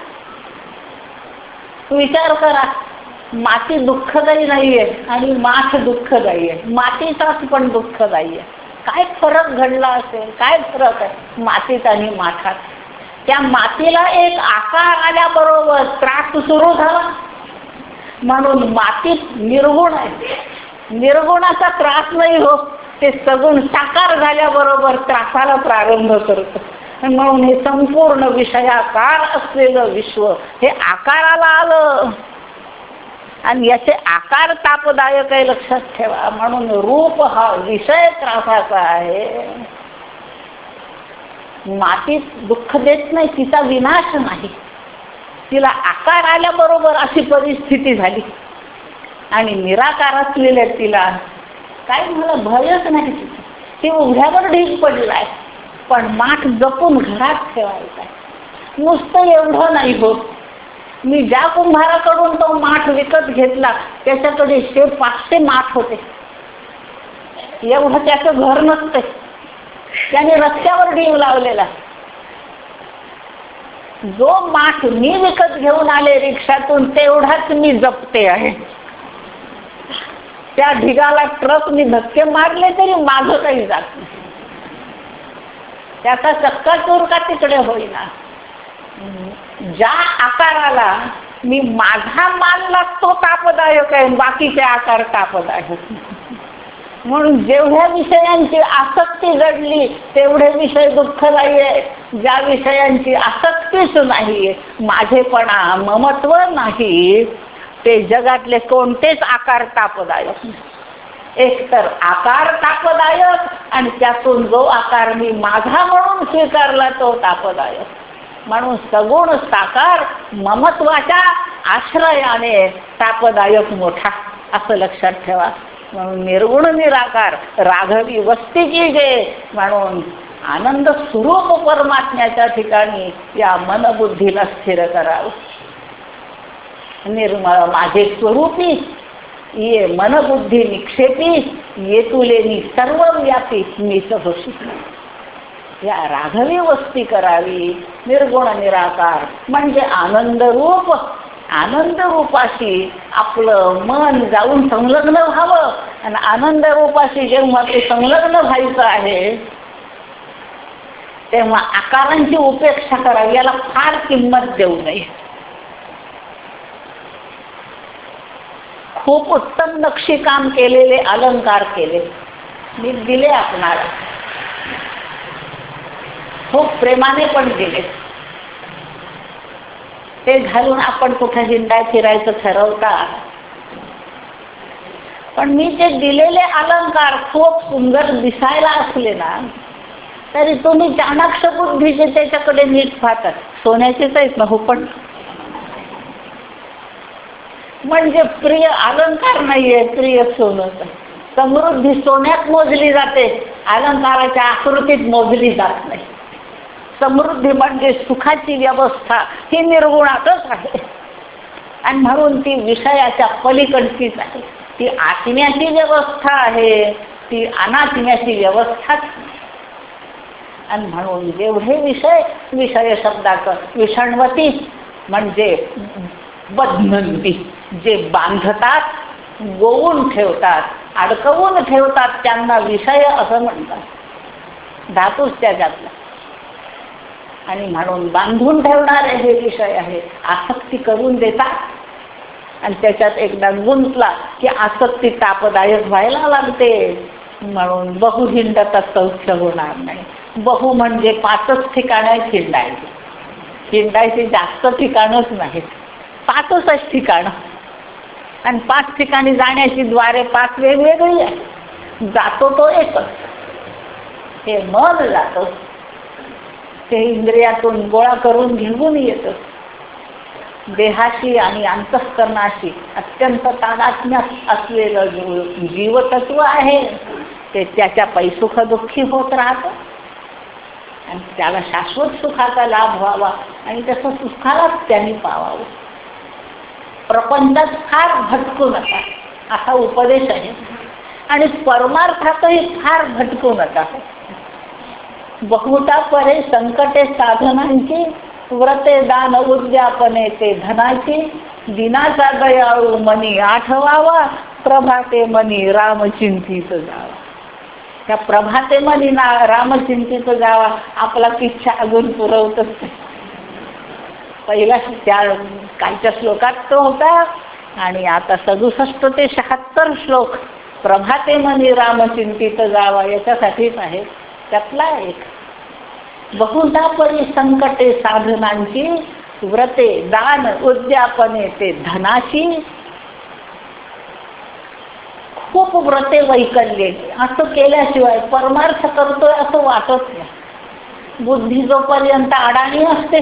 विचार करा माती दुःखदायी नाहीये आणि माठ दुःखदायी आहे. मातीचाच पण दुःखदायी आहे. काय फरक घडला असेल? काय फरक आहे? मातीत आणि माठात. त्या मातीला एक आकार आल्याबरोबर त्रास सुरू झाला. म्हणून मातीत निर्गुण आहे. निर्गुणाचा त्रास नाही हो ते सगुण साकार झाल्याबरोबर त्रासाला प्रारंभ करतो. म्हणून हे संपूर्ण विषयाकार असलेलं विश्व हे आकाराला आलं. आणि याचे आकार तापदायक आहे लक्षात ठेवा. म्हणून रूप हा विषय त्रासाचा आहे. मातीत दुःख देत नाही तिचा विनाश नाही. तिला आकार आल्याबरोबर अशी परिस्थिती झाली. आणि निराकार असलेल्या तिला काय मला भयच नाही. ती उघड्यावर ढीक पडलाय पण माठ जपून घरात ठेवायचा. नुसतं एवढं नाही होत. मी ज्या कुंभाराकडून तो माठ विकत घेतला त्याच्याकडे शे पाचशे माठ होते. एवढं त्याचं घर नसते त्याने रस्त्यावर डीव लावलेला. जो माठ मी विकत घेऊन आले रिक्षातून तेवढाच मी जपते आहे. त्या ढिगाला ट्रक मी धक्के मारले तरी माझं काही जात नाही. त्याचा चक्का चूर का तिकडे होईना? ज्या आकाराला मी माझा मानला तो तापदायक आहे बाकीचे आकार तापदायक. म्हणून जेवढ्या विषयांची आसक्ती घडली तेवढे विषय दुःखदायी आहे ज्या विषयांची आसक्तीच नाही माझेपणा ममत्व नाही ते जगातले कोणतेच आकार तापदायक. एक तर आकार तापदायक आणि त्यातून जो आकार मी माझा म्हणून स्वीकारला तो तापदायक. म्हणून सगुण साकार ममत्वाच्या आश्रयाने तापदायक मोठा असं लक्षात ठेवा. म्हणून निर्गुण निराकार राघवी वस्तीची जे म्हणून आनंद स्वरूप परमात्म्याच्या ठिकाणी या मनबुद्धीला स्थिर करावं. निर्मळ माझे स्वरूपी ये मनबुद्धी निक्षेपी ये तुले सर्व व्यापी मी या राघवी वस्ती करावी निर्गुण निराकार म्हणजे आनंद रूप आनंद रूपाशी आपलं मन जाऊन संलग्न व्हावं. आणि आनंद रूपाशी जेव्हा ते संलग्न व्हायचं आहे तेव्हा आकारांची उपेक्षा करावी याला फार किंमत देऊ नये. खूप उत्तम नक्षीकाम केलेले अलंकार केले. मी दिले आपणाला खूप प्रेमाने पण दिले. ते घालून आपण कुठे हिंडाय फिरायचं ठरवता? पण मी जे दिलेले अलंकार खूप सुंदर दिसायला असले ना तरी तुम्ही चाणाक्ष बुद्धीचे त्याच्याकडे नीट पाहतात. सोन्याचेच आहेत ना हो पण. म्हणजे प्रिय अलंकार नाहीये प्रिय सोनं. समृद्धी सोन्यात मोजली जाते अलंकाराच्या आकृतीत मोजली जात नाही. समृद्धी म्हणजे सुखाची व्यवस्था ही निर्गुणातच आहे. आणि म्हणून ती विषयाच्या पलीकडचीच आहे. ती आत्म्याची व्यवस्था आहे ती अनात्म्याची व्यवस्थाच आणि म्हणून जेवढे विषय विषय शब्दाचं विषणवती म्हणजे बदनंती. जे बांधतात गोवून ठेवतात अडकवून ठेवतात त्यांना विषय असं म्हणतात. धातूच त्याच्यातला आणि म्हणून बांधून ठेवणारे हे विषय आहे आसक्ती करून देतात. आणि त्याच्यात एकदा गुंतला की आसक्ती तापदायक व्हायला लागते. म्हणून बहु हिंडता होणार नाही. बहु म्हणजे पाचच ठिकाणं हिंडायची. हिंडायची जास्त ठिकाणच नाहीत. पाचच ठिकाणं. आणि पाच ठिकाणी जाण्याची द्वारे पाच वेगवेगळी आहे. जातो तो एकच. हे मन जातं. ते इंद्रियातून गोळा करून घेऊन येतं. देहाशी आणि अंतःकरणाशी अत्यंत तादात्म्यात असलेलं जीवतत्व आहे ते त्याच्या पैसुख दुःखी होत राहतं. आणि त्याला शाश्वत सुखाचा लाभ व्हावा आणि तसं सुखालाच त्यांनी पावावं. प्रपंचात फार भटकू नका असा उपदेश आहे. आणि परमार्थातही फार भटकू नका बहुता परे संकटे साधनांची व्रते दान उद्यापने ते धनाची दिनाचा दयाळू मनी आठवावा प्रभाते मनी रामचिंतीच जावा. त्या प्रभाते मनी ना रामचिंतीत जावा आपला किच्छा अजून पुरवतच पहिला त्या कालच्या श्लोकात तो होता. आणि आता सदुसष्ट ते शहात्तर श्लोक प्रभाते मनी रामचिंतीत जावा याच्यासाठीच आहे त्यातला एक. बहुधा परी संकटे साधनांची व्रते दान उद्यापने ते धनाची खूप व्रते वैकल्ये. असं केल्याशिवाय परमार्थ करतोय असं वाटत नाही. बुद्धी जोपर्यंत अडाणी असते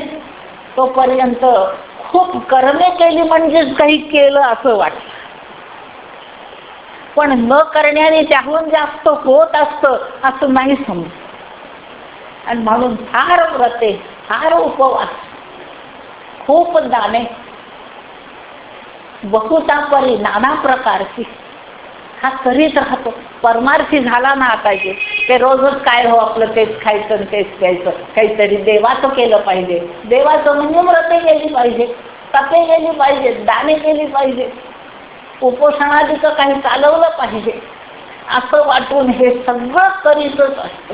तोपर्यंत खूप कर्मे केली म्हणजेच काही केलं असं वाटतं. पण न करण्याने त्याहून जास्त होत असतं असं नाही समज आणि म्हणून फार व्रते फार उपवास खूप दाने बहुतापरी नाना प्रकारची हा करीत राहतो. परमार्थी झाला ना आता ते रोजच काय हो आपलं तेच खायचं आणि तेच प्यायचं. काहीतरी देवाचं केलं पाहिजे. देवाचं म्हणजे व्रते गेली पाहिजे. तपे गेली पाहिजे. दाने केली पाहिजे. उपोषणादीचं काही चालवलं पाहिजे. असं वाटून हे सगळं करीतच असतं.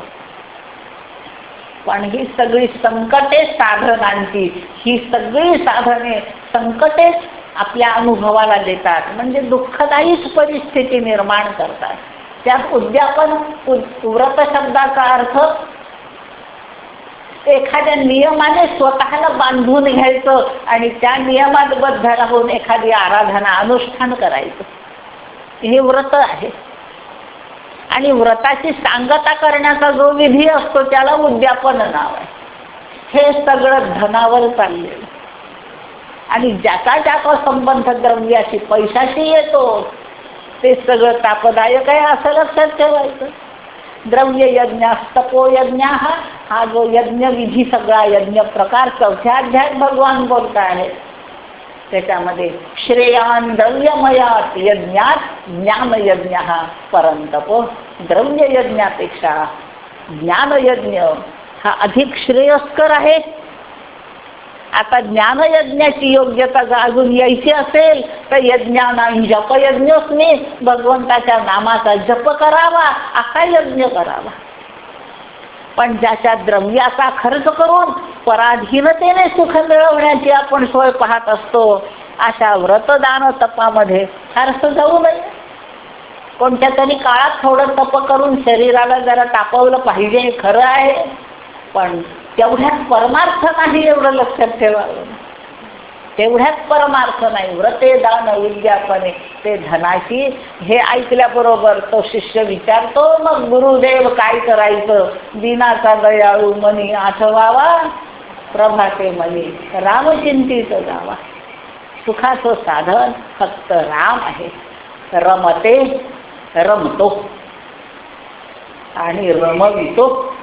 पण ही सगळी संकटे साधनांची. ही सगळी साधने संकटेच आपल्या अनुभवाला देतात. म्हणजे दुःखदायीच परिस्थिती निर्माण करतात. त्यात उद्यापन व्रत शब्दाचा अर्थ एखाद्या नियमाने स्वतःला बांधून घ्यायचं आणि त्या नियमाबद्ध राहून एखादी आराधना अनुष्ठान करायचं. हे व्रत आहे. आणि व्रताची सांगता करण्याचा जो विधी असतो त्याला उद्यापन नाव आहे. हे सगळं धनावर चाललेलं. आणि ज्याचा ज्याचा संबंध द्रव्याशी पैशाशी येतो ते सगळं तापदायक आहे असं लक्षात ठेवायचं. द्रव्य यज्ञ तपो यज्ञ हा जो यज्ञ विधी सगळा यज्ञ प्रकार चौथ्या अध्यायात भगवान बोलत आहे त्याच्यामध्ये श्रेयान द्रव्यमयात यज्ञात ज्ञानयज्ञ हा परंतपो द्रव्य यज्ञापेक्षा ज्ञानयज्ञ हा अधिक श्रेयस्कर आहे. आता ज्ञानयज्ञाची योग्यता अजून यायची असेल तर यज्ञाना जपयज्ञोस्मी भगवंताच्या नामाचा जप करावा असा यज्ञ करावा. पण ज्याच्या द्रव्याचा खर्च करून पराधीनतेने सुख मिळवण्याची आपण सोय पाहत असतो अशा व्रतदान तपामध्ये फारसं जाऊ नये. कोणत्या तरी काळात थोडं तप करून शरीराला जरा तापवलं पाहिजे खरं आहे. पण तेवढ्यात परमार्थ नाही एवढं लक्षात ठेवावं. तेवढ्यात परमार्थ नाही. व्रते दान विद्यापणे. ते धनाशी हे ऐकल्याबरोबर तो शिष्य विचारतो मग गुरुदेव काय करायचं? दिनाचा दयाळू मनी आठवावा प्रभाते मनी रामचिंतीत जावा. सुखाचं साधन फक्त राम आहे. रमते रमतो. आणि रमवितो.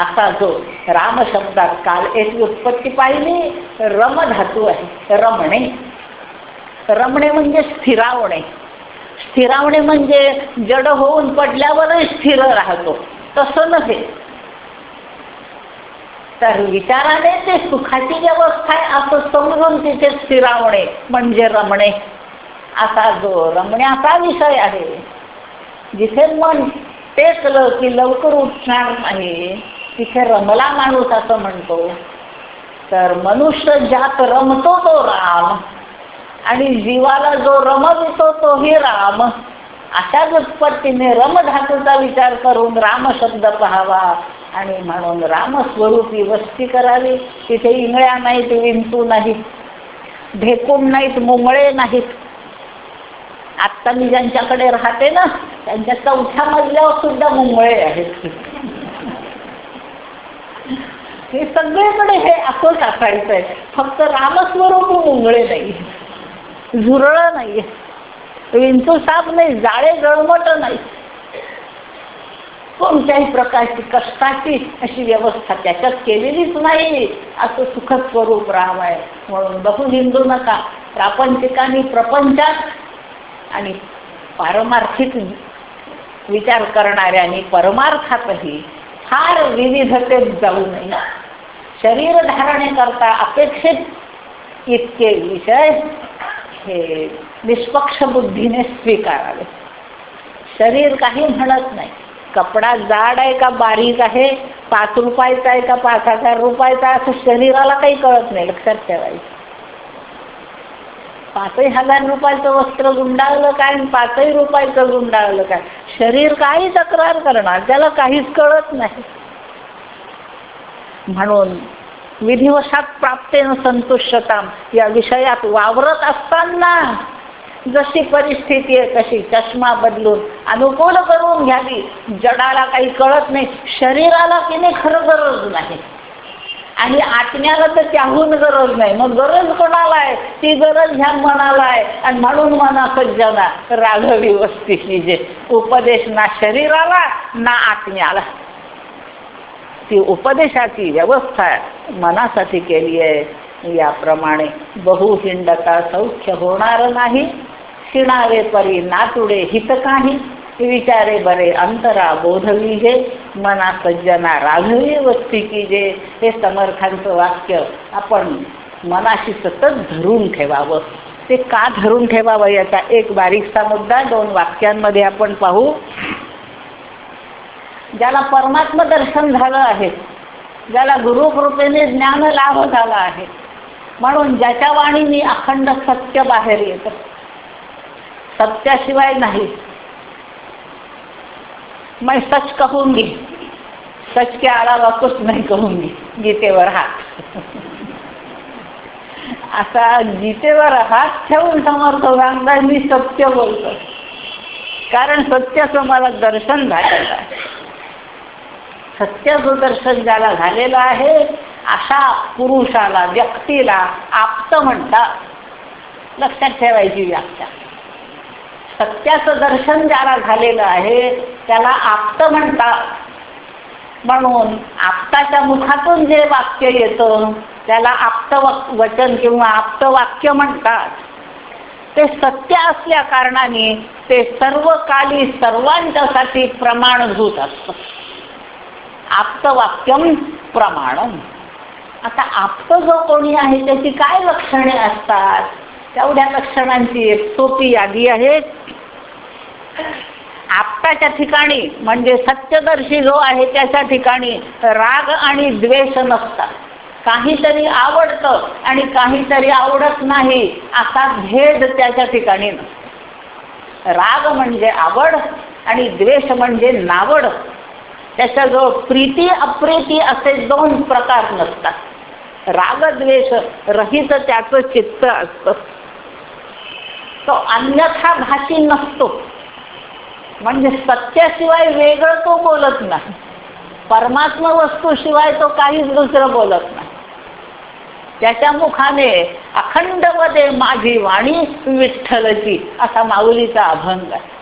असा जो राम शब्दात काल एक उत्पत्ती पाहिली रम धातू आहे. रमणे. रमणे म्हणजे स्थिरावणे. स्थिरावणे म्हणजे जड होऊन पडल्यावरही स्थिर राहतो. तसं नव्हे. तर विचाराने ते सुखाची व्यवस्था आहे असं समजून तिथे स्थिरावणे म्हणजे रमणे. असा जो रमण्याचा विषय आहे जिथे मन टेकलं की लवकर उठणार नाही तिथे रमला माणूस असं म्हणतो. तर मनुष्य ज्यात रमतो तो राम. आणि जीवाला जो रमवितो तोही राम. अशाच उत्पत्तीने रमधातूचा विचार करून राम शब्द पहावा आणि म्हणून रामस्वरूपी वस्ती करावी. तिथे इंगळ्या नाहीत विंचू नाहीत ढेकून नाहीत मुंगळे नाहीत. आत्ता मी ज्यांच्याकडे राहते ना त्यांच्या चौथ्या मजल्यावर सुद्धा मुंगळे आहेत. हे सगळेकडे हे असंच असायचं आहे फक्त रामस्वरूप मुंगळे नाही. झुरळ नाही. विंचू साप नाही जाळे गळमट नाही. कोणत्याही प्रकारची कष्टाची अशी व्यवस्था त्याच्यात केलेलीच नाही. असं सुखद स्वरूप राम आहे म्हणून बहु हिंदू नका. प्रापंचिकांनी प्रपंचात आणि पारमार्थिक विचार करणाऱ्यांनी परमार्थातही फार विविधतेत जाऊ नये. शरीर धारणेकरता अपेक्षित इतके विषय हे निष्पक्ष बुद्धीने स्वीकारावे. शरीर काही म्हणत नाही. कपडा जाड आहे का बारीक आहे? पाच रुपयाचा आहे का पाच हजार रुपयाचा? असं शरीराला काही कळत नाही. लक्षात ठेवायचं. पाचही हजार रुपयाचं वस्त्र गुंडाळलं काय? आणि पाचही रुपयाचं गुंडाळलं काय? शरीर काही तक्रार करणार. त्याला काहीच कळत नाही. म्हणून विधिवशात प्राप्तेन संतुष्टता या विषयात वावरत असताना जशी परिस्थिती आहे तशी चष्मा बदलून अनुकूल करून घ्यावी. जडाला काही कळत नाही शरीराला तिने खरं गरज नाही. आणि आत्म्याला तर त्याहून गरज नाही. मग गरज कोणाला आहे? ती गरज ह्या मनाला आहे. आणि म्हणून मना सज्जना राघवी वस्ती जे उपदेश ना शरीराला ना आत्म्याला. ती उपदेशाची व्यवस्था मनासाठी केली आहे. याप्रमाणे बहुहिंडता सौख्य होणार नाही. शिणारे परी नातुडे हित काही. विचारे बरे अंतरा बोधवी जे मना सज्जना राघवी वस्ती की जे. हे समर्थांचं वाक्य आपण मनाशी सतत धरून ठेवावं. ते का धरून ठेवावं याचा एक बारीकसा मुद्दा दोन वाक्यांमध्ये आपण पाहू. ज्याला परमात्म दर्शन झालं आहे ज्याला गुरुकृपेने ज्ञान लाभ झाला आहे. म्हणून ज्याच्या वाणीने अखंड सत्य बाहेर येतं. सत्याशिवाय नाही. मैं सच कहूंगी सच के अलावा कुछ नाही कहूंगी गीतेवर हात. असा गीतेवर हात ठेवून समर्थ सांगता मी सत्य बोलतो. कारण सत्याचं मला दर्शन झालेलं आहे. सत्याचं दर्शन ज्याला झालेलं आहे अशा पुरुषाला व्यक्तीला आप्त म्हणतात. लक्षात ठेवायची व्याख्या. सत्याचं दर्शन ज्याला झालेलं आहे त्याला आप्त म्हणतात. म्हणून आप्ताच्या मुखातून जे वाक्य येतं त्याला आप्त वचन किंवा आप्त वाक्य म्हणतात. ते सत्य असल्या कारणाने ते सर्व काली सर्वांच्यासाठी प्रमाणभूत असतं. आप्तवाक्यम प्रमाणम. आता आप्त जो कोणी आहे त्याची काय लक्षणे असतात? तेवढ्या लक्षणांची एक सोपी यादी आहे. आपटाच्या ठिकाणी म्हणजे सत्यदर्शी जो आहे त्याच्या ठिकाणी राग आणि द्वेष नसतात. काहीतरी आवडतं आणि काहीतरी आवडत नाही असा भेद त्याच्या ठिकाणी नसतो. राग म्हणजे आवड आणि द्वेष म्हणजे नावड. त्याच्याजवळ प्रीती अप्रीती असे दोन प्रकार नसतात. रागद्वेष रहित त्याचं चित्त असतं. तो अन्यथा भाषी नसतो. म्हणजे सत्याशिवाय वेगळं तो बोलत नाही. परमात्मा वस्तूशिवाय तो काहीच दुसरं बोलत नाही. त्याच्या मुखाने अखंड वदे माझी वाणी विठ्ठलची असा माऊलीचा अभंग आहे.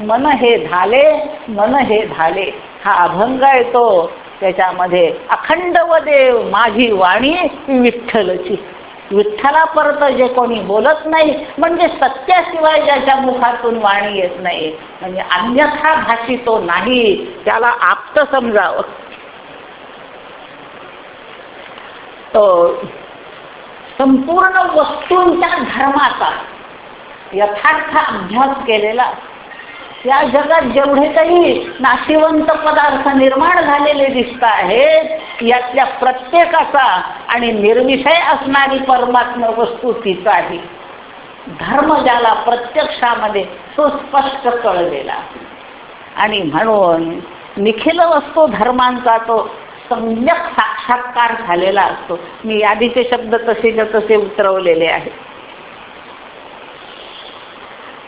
मन हे झाले मन हे झाले हा अभंग आहे तो. त्याच्यामध्ये अखंड व देव माझी वाणी विठ्ठलची. विठ्ठला परत जे कोणी बोलत नाही म्हणजे सत्याशिवाय ज्याच्या मुखातून वाणी येत नाही. म्हणजे अन्यथा भाषी तो नाही त्याला आप्त समजावं. तो संपूर्ण वस्तूंच्या धर्माचा यथार्थ अभ्यास केलेला या जगात जेवढे काही नाशिवंत पदार्थ निर्माण झालेले दिसत आहेत यातल्या प्रत्येकाचा आणि निर्विषय असणारी परमात्मा वस्तू तिचा आहे. धर्म ज्याला प्रत्यक्षामध्ये सुस्पष्ट कळलेला आणि म्हणून निखिल वस्तू धर्मांचा तो सम्यक साक्षात्कार झालेला असतो. मी यादीचे शब्द तसेच्या तसे उतरवलेले आहेत.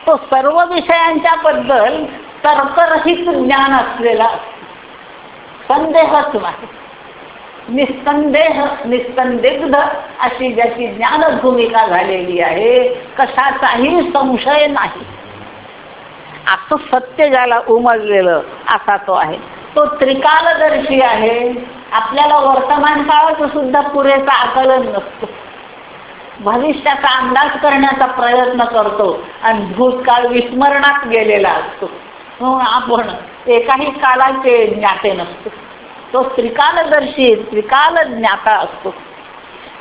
तो सर्व विषयांच्या बद्दल तर्करहित ज्ञान असलेला संदेहच नाही. निसंदेह निस्संदिग्ध अशी ज्याची ज्ञान भूमिका झालेली आहे कशाचाही संशय नाही. असं सत्य ज्याला उमजलेलं असा तो आहे. तो त्रिकालदर्शी आहे. आपल्याला वर्तमान काळाचं सुद्धा पुरेसा आकलन नसतो. भविष्याचा अंदाज करण्याचा प्रयत्न करतो. आणि भूतकाळ विस्मरणात गेलेला असतो. म्हणून आपण एकाही कालाचे ज्ञाते नसतो. तो त्रिकालदर्शी त्रिकाल ज्ञाता असतो.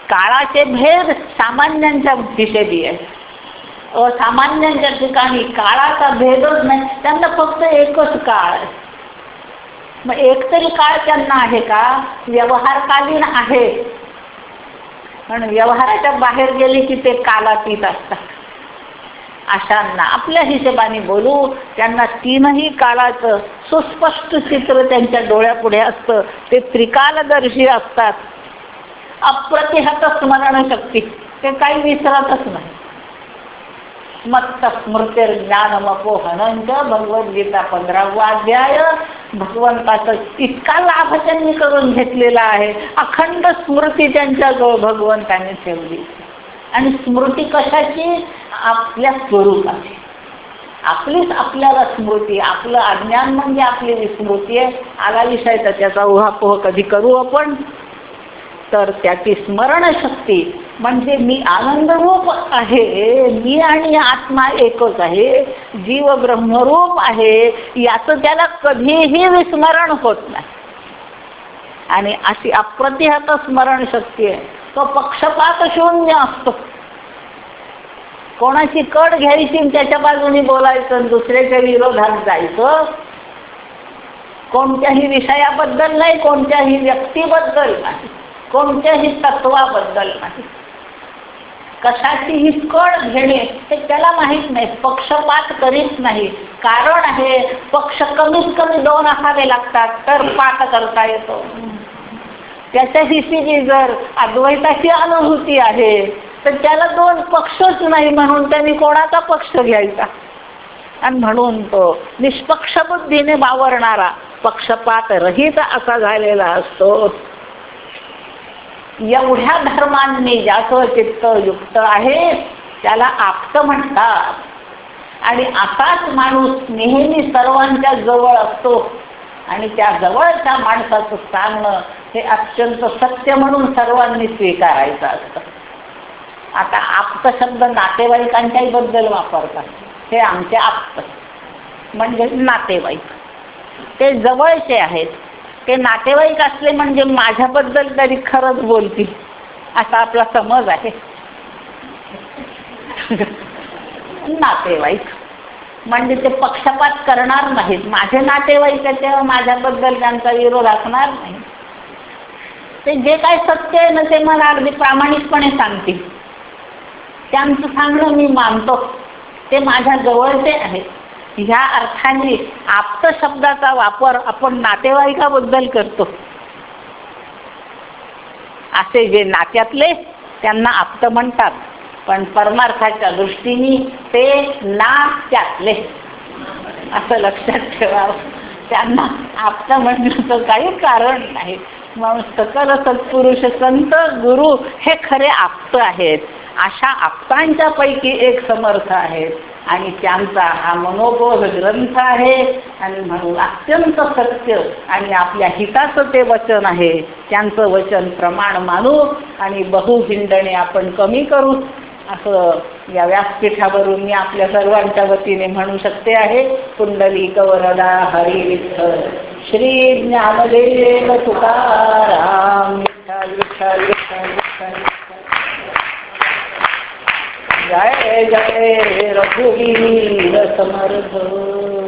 काळाचे भेद सामान्यांच्या दिशेबी आहे. असामान्यांच्या ठिकाणी काळाचा भेदच नाही. त्यांना फक्त एकच काळ आहे. मग एक तरी काळ त्यांना आहे का? व्यवहारकालीन आहे. पण व्यवहाराच्या बाहेर गेले की ते कालातीत असतात. अशांना आपल्या हिशेबाने बोलू त्यांना तीनही काळाचं सुस्पष्ट चित्र त्यांच्या डोळ्यापुढे असतं. ते त्रिकालदर्शी असतात. अप्रतिहत स्मरणशक्ती. ते काही विसरतच नाही. मत्त स्मृतिर्ज्ञानमपोहनंच भगवद्गीता पंधरावा अध्याय. भगवंताचा इतका लाभ त्यांनी करून घेतलेला आहे. अखंड स्मृती त्यांच्याजवळ भगवंताने ठेवली. आणि स्मृती कशाची? आपल्या स्वरूपाची. आपलीच आपल्याला स्मृती आपलं अज्ञान म्हणजे आपली विस्मृती आहे. आला विषय तर त्याचा उहापोह कधी करू आपण? तर त्याची स्मरणशक्ती म्हणजे मी आनंदरूप आहे. मी आणि आत्मा एकच आहे. जीव ब्रह्मरूप आहे. याचं त्याला कधीही विस्मरण होत नाही. आणि अशी अप्रतिहत स्मरणशक्ती आहे. तो पक्षपात शून्य असतो. कोणाची कड घ्यायची त्याच्या बाजूने बोलायचं दुसऱ्याच्या विरोधात जायचं कोणत्याही विषयाबद्दल नाही कोणत्याही व्यक्तीबद्दल नाही कोणत्याही तत्वाबद्दल नाही. कशाची हिसकड घेणे हे त्याला माहीत नाही. पक्षपात करीत नाही. कारण आहे पक्ष कमीत कमी दोन असावे लागतात तर पाठ करता येतो. त्याच्या जी जर अद्वैताची अनुभूती आहे तर त्याला दोन पक्षच नाही म्हणून त्यांनी कोणाचा पक्ष घ्यायचा? आणि म्हणून तो निष्पक्ष बुद्धीने वावरणारा पक्षपात रहित असा झालेला असतो. एवढ्या धर्मांनी ज्याचं चित्त युक्त आहे त्याला आप्त म्हणतात. आणि आताच माणूस नेहमी सर्वांच्या जवळ असतो. आणि त्या जवळच्या माणसाचं सांगणं हे अत्यंत सत्य म्हणून सर्वांनी स्वीकारायचं असतं. आता आप्त शब्द नातेवाईकांच्याही बद्दल वापरतात. हे आमचे आप्त. म्हणजे नातेवाईक. ते जवळचे आहेत. ते नातेवाईक असले म्हणजे माझ्याबद्दल तरी खरंच बोलतील. असा आपला समज आहे. नातेवाईक. म्हणजे ते पक्षपात करणार नाहीत. माझे नातेवाईक आहे तेव्हा माझ्याबद्दल त्यांचा विरोध असणार नाही. ते जे काय सत्य आहे ना ते मला अगदी प्रामाणिकपणे सांगतील. त्यांचं सांगणं मी मानतो. ते माझ्या जवळचे आहेत. ह्या अर्थाने आप्त शब्दाचा वापर आपण नातेवाईकाबद्दल करतो. असे जे नात्यातले त्यांना आप्त म्हणतात. पण परमार्थाच्या दृष्टीने ते नात्यातले. असं लक्षात ठेवावं. त्यांना आप्त म्हणण्याचं काही कारण नाही. मग सकल सत्पुरुष संत गुरु हे खरे आप्त आहेत. अशा आप्तांच्या पैकी एक समर्थ आहेत. आणि त्यांचा हा मनोबोध ग्रंथ आहे आणि म्हणून अत्यंत सत्य आणि आपल्या हिताचं ते वचन आहे. त्यांचं वचन प्रमाण मानू आणि बहुहिंडणे आपण कमी करू असं या व्यासपीठावरून मी आपल्या सर्वांच्या वतीने म्हणू शकते आहे. कुंडली कवरदा हरी विठ्ठल. श्री ज्ञानदेव तुकाराम. विठ्ठल विठ्ठल विठ्ठल विठ्ठल. जय जय रघुवीर समर्थ।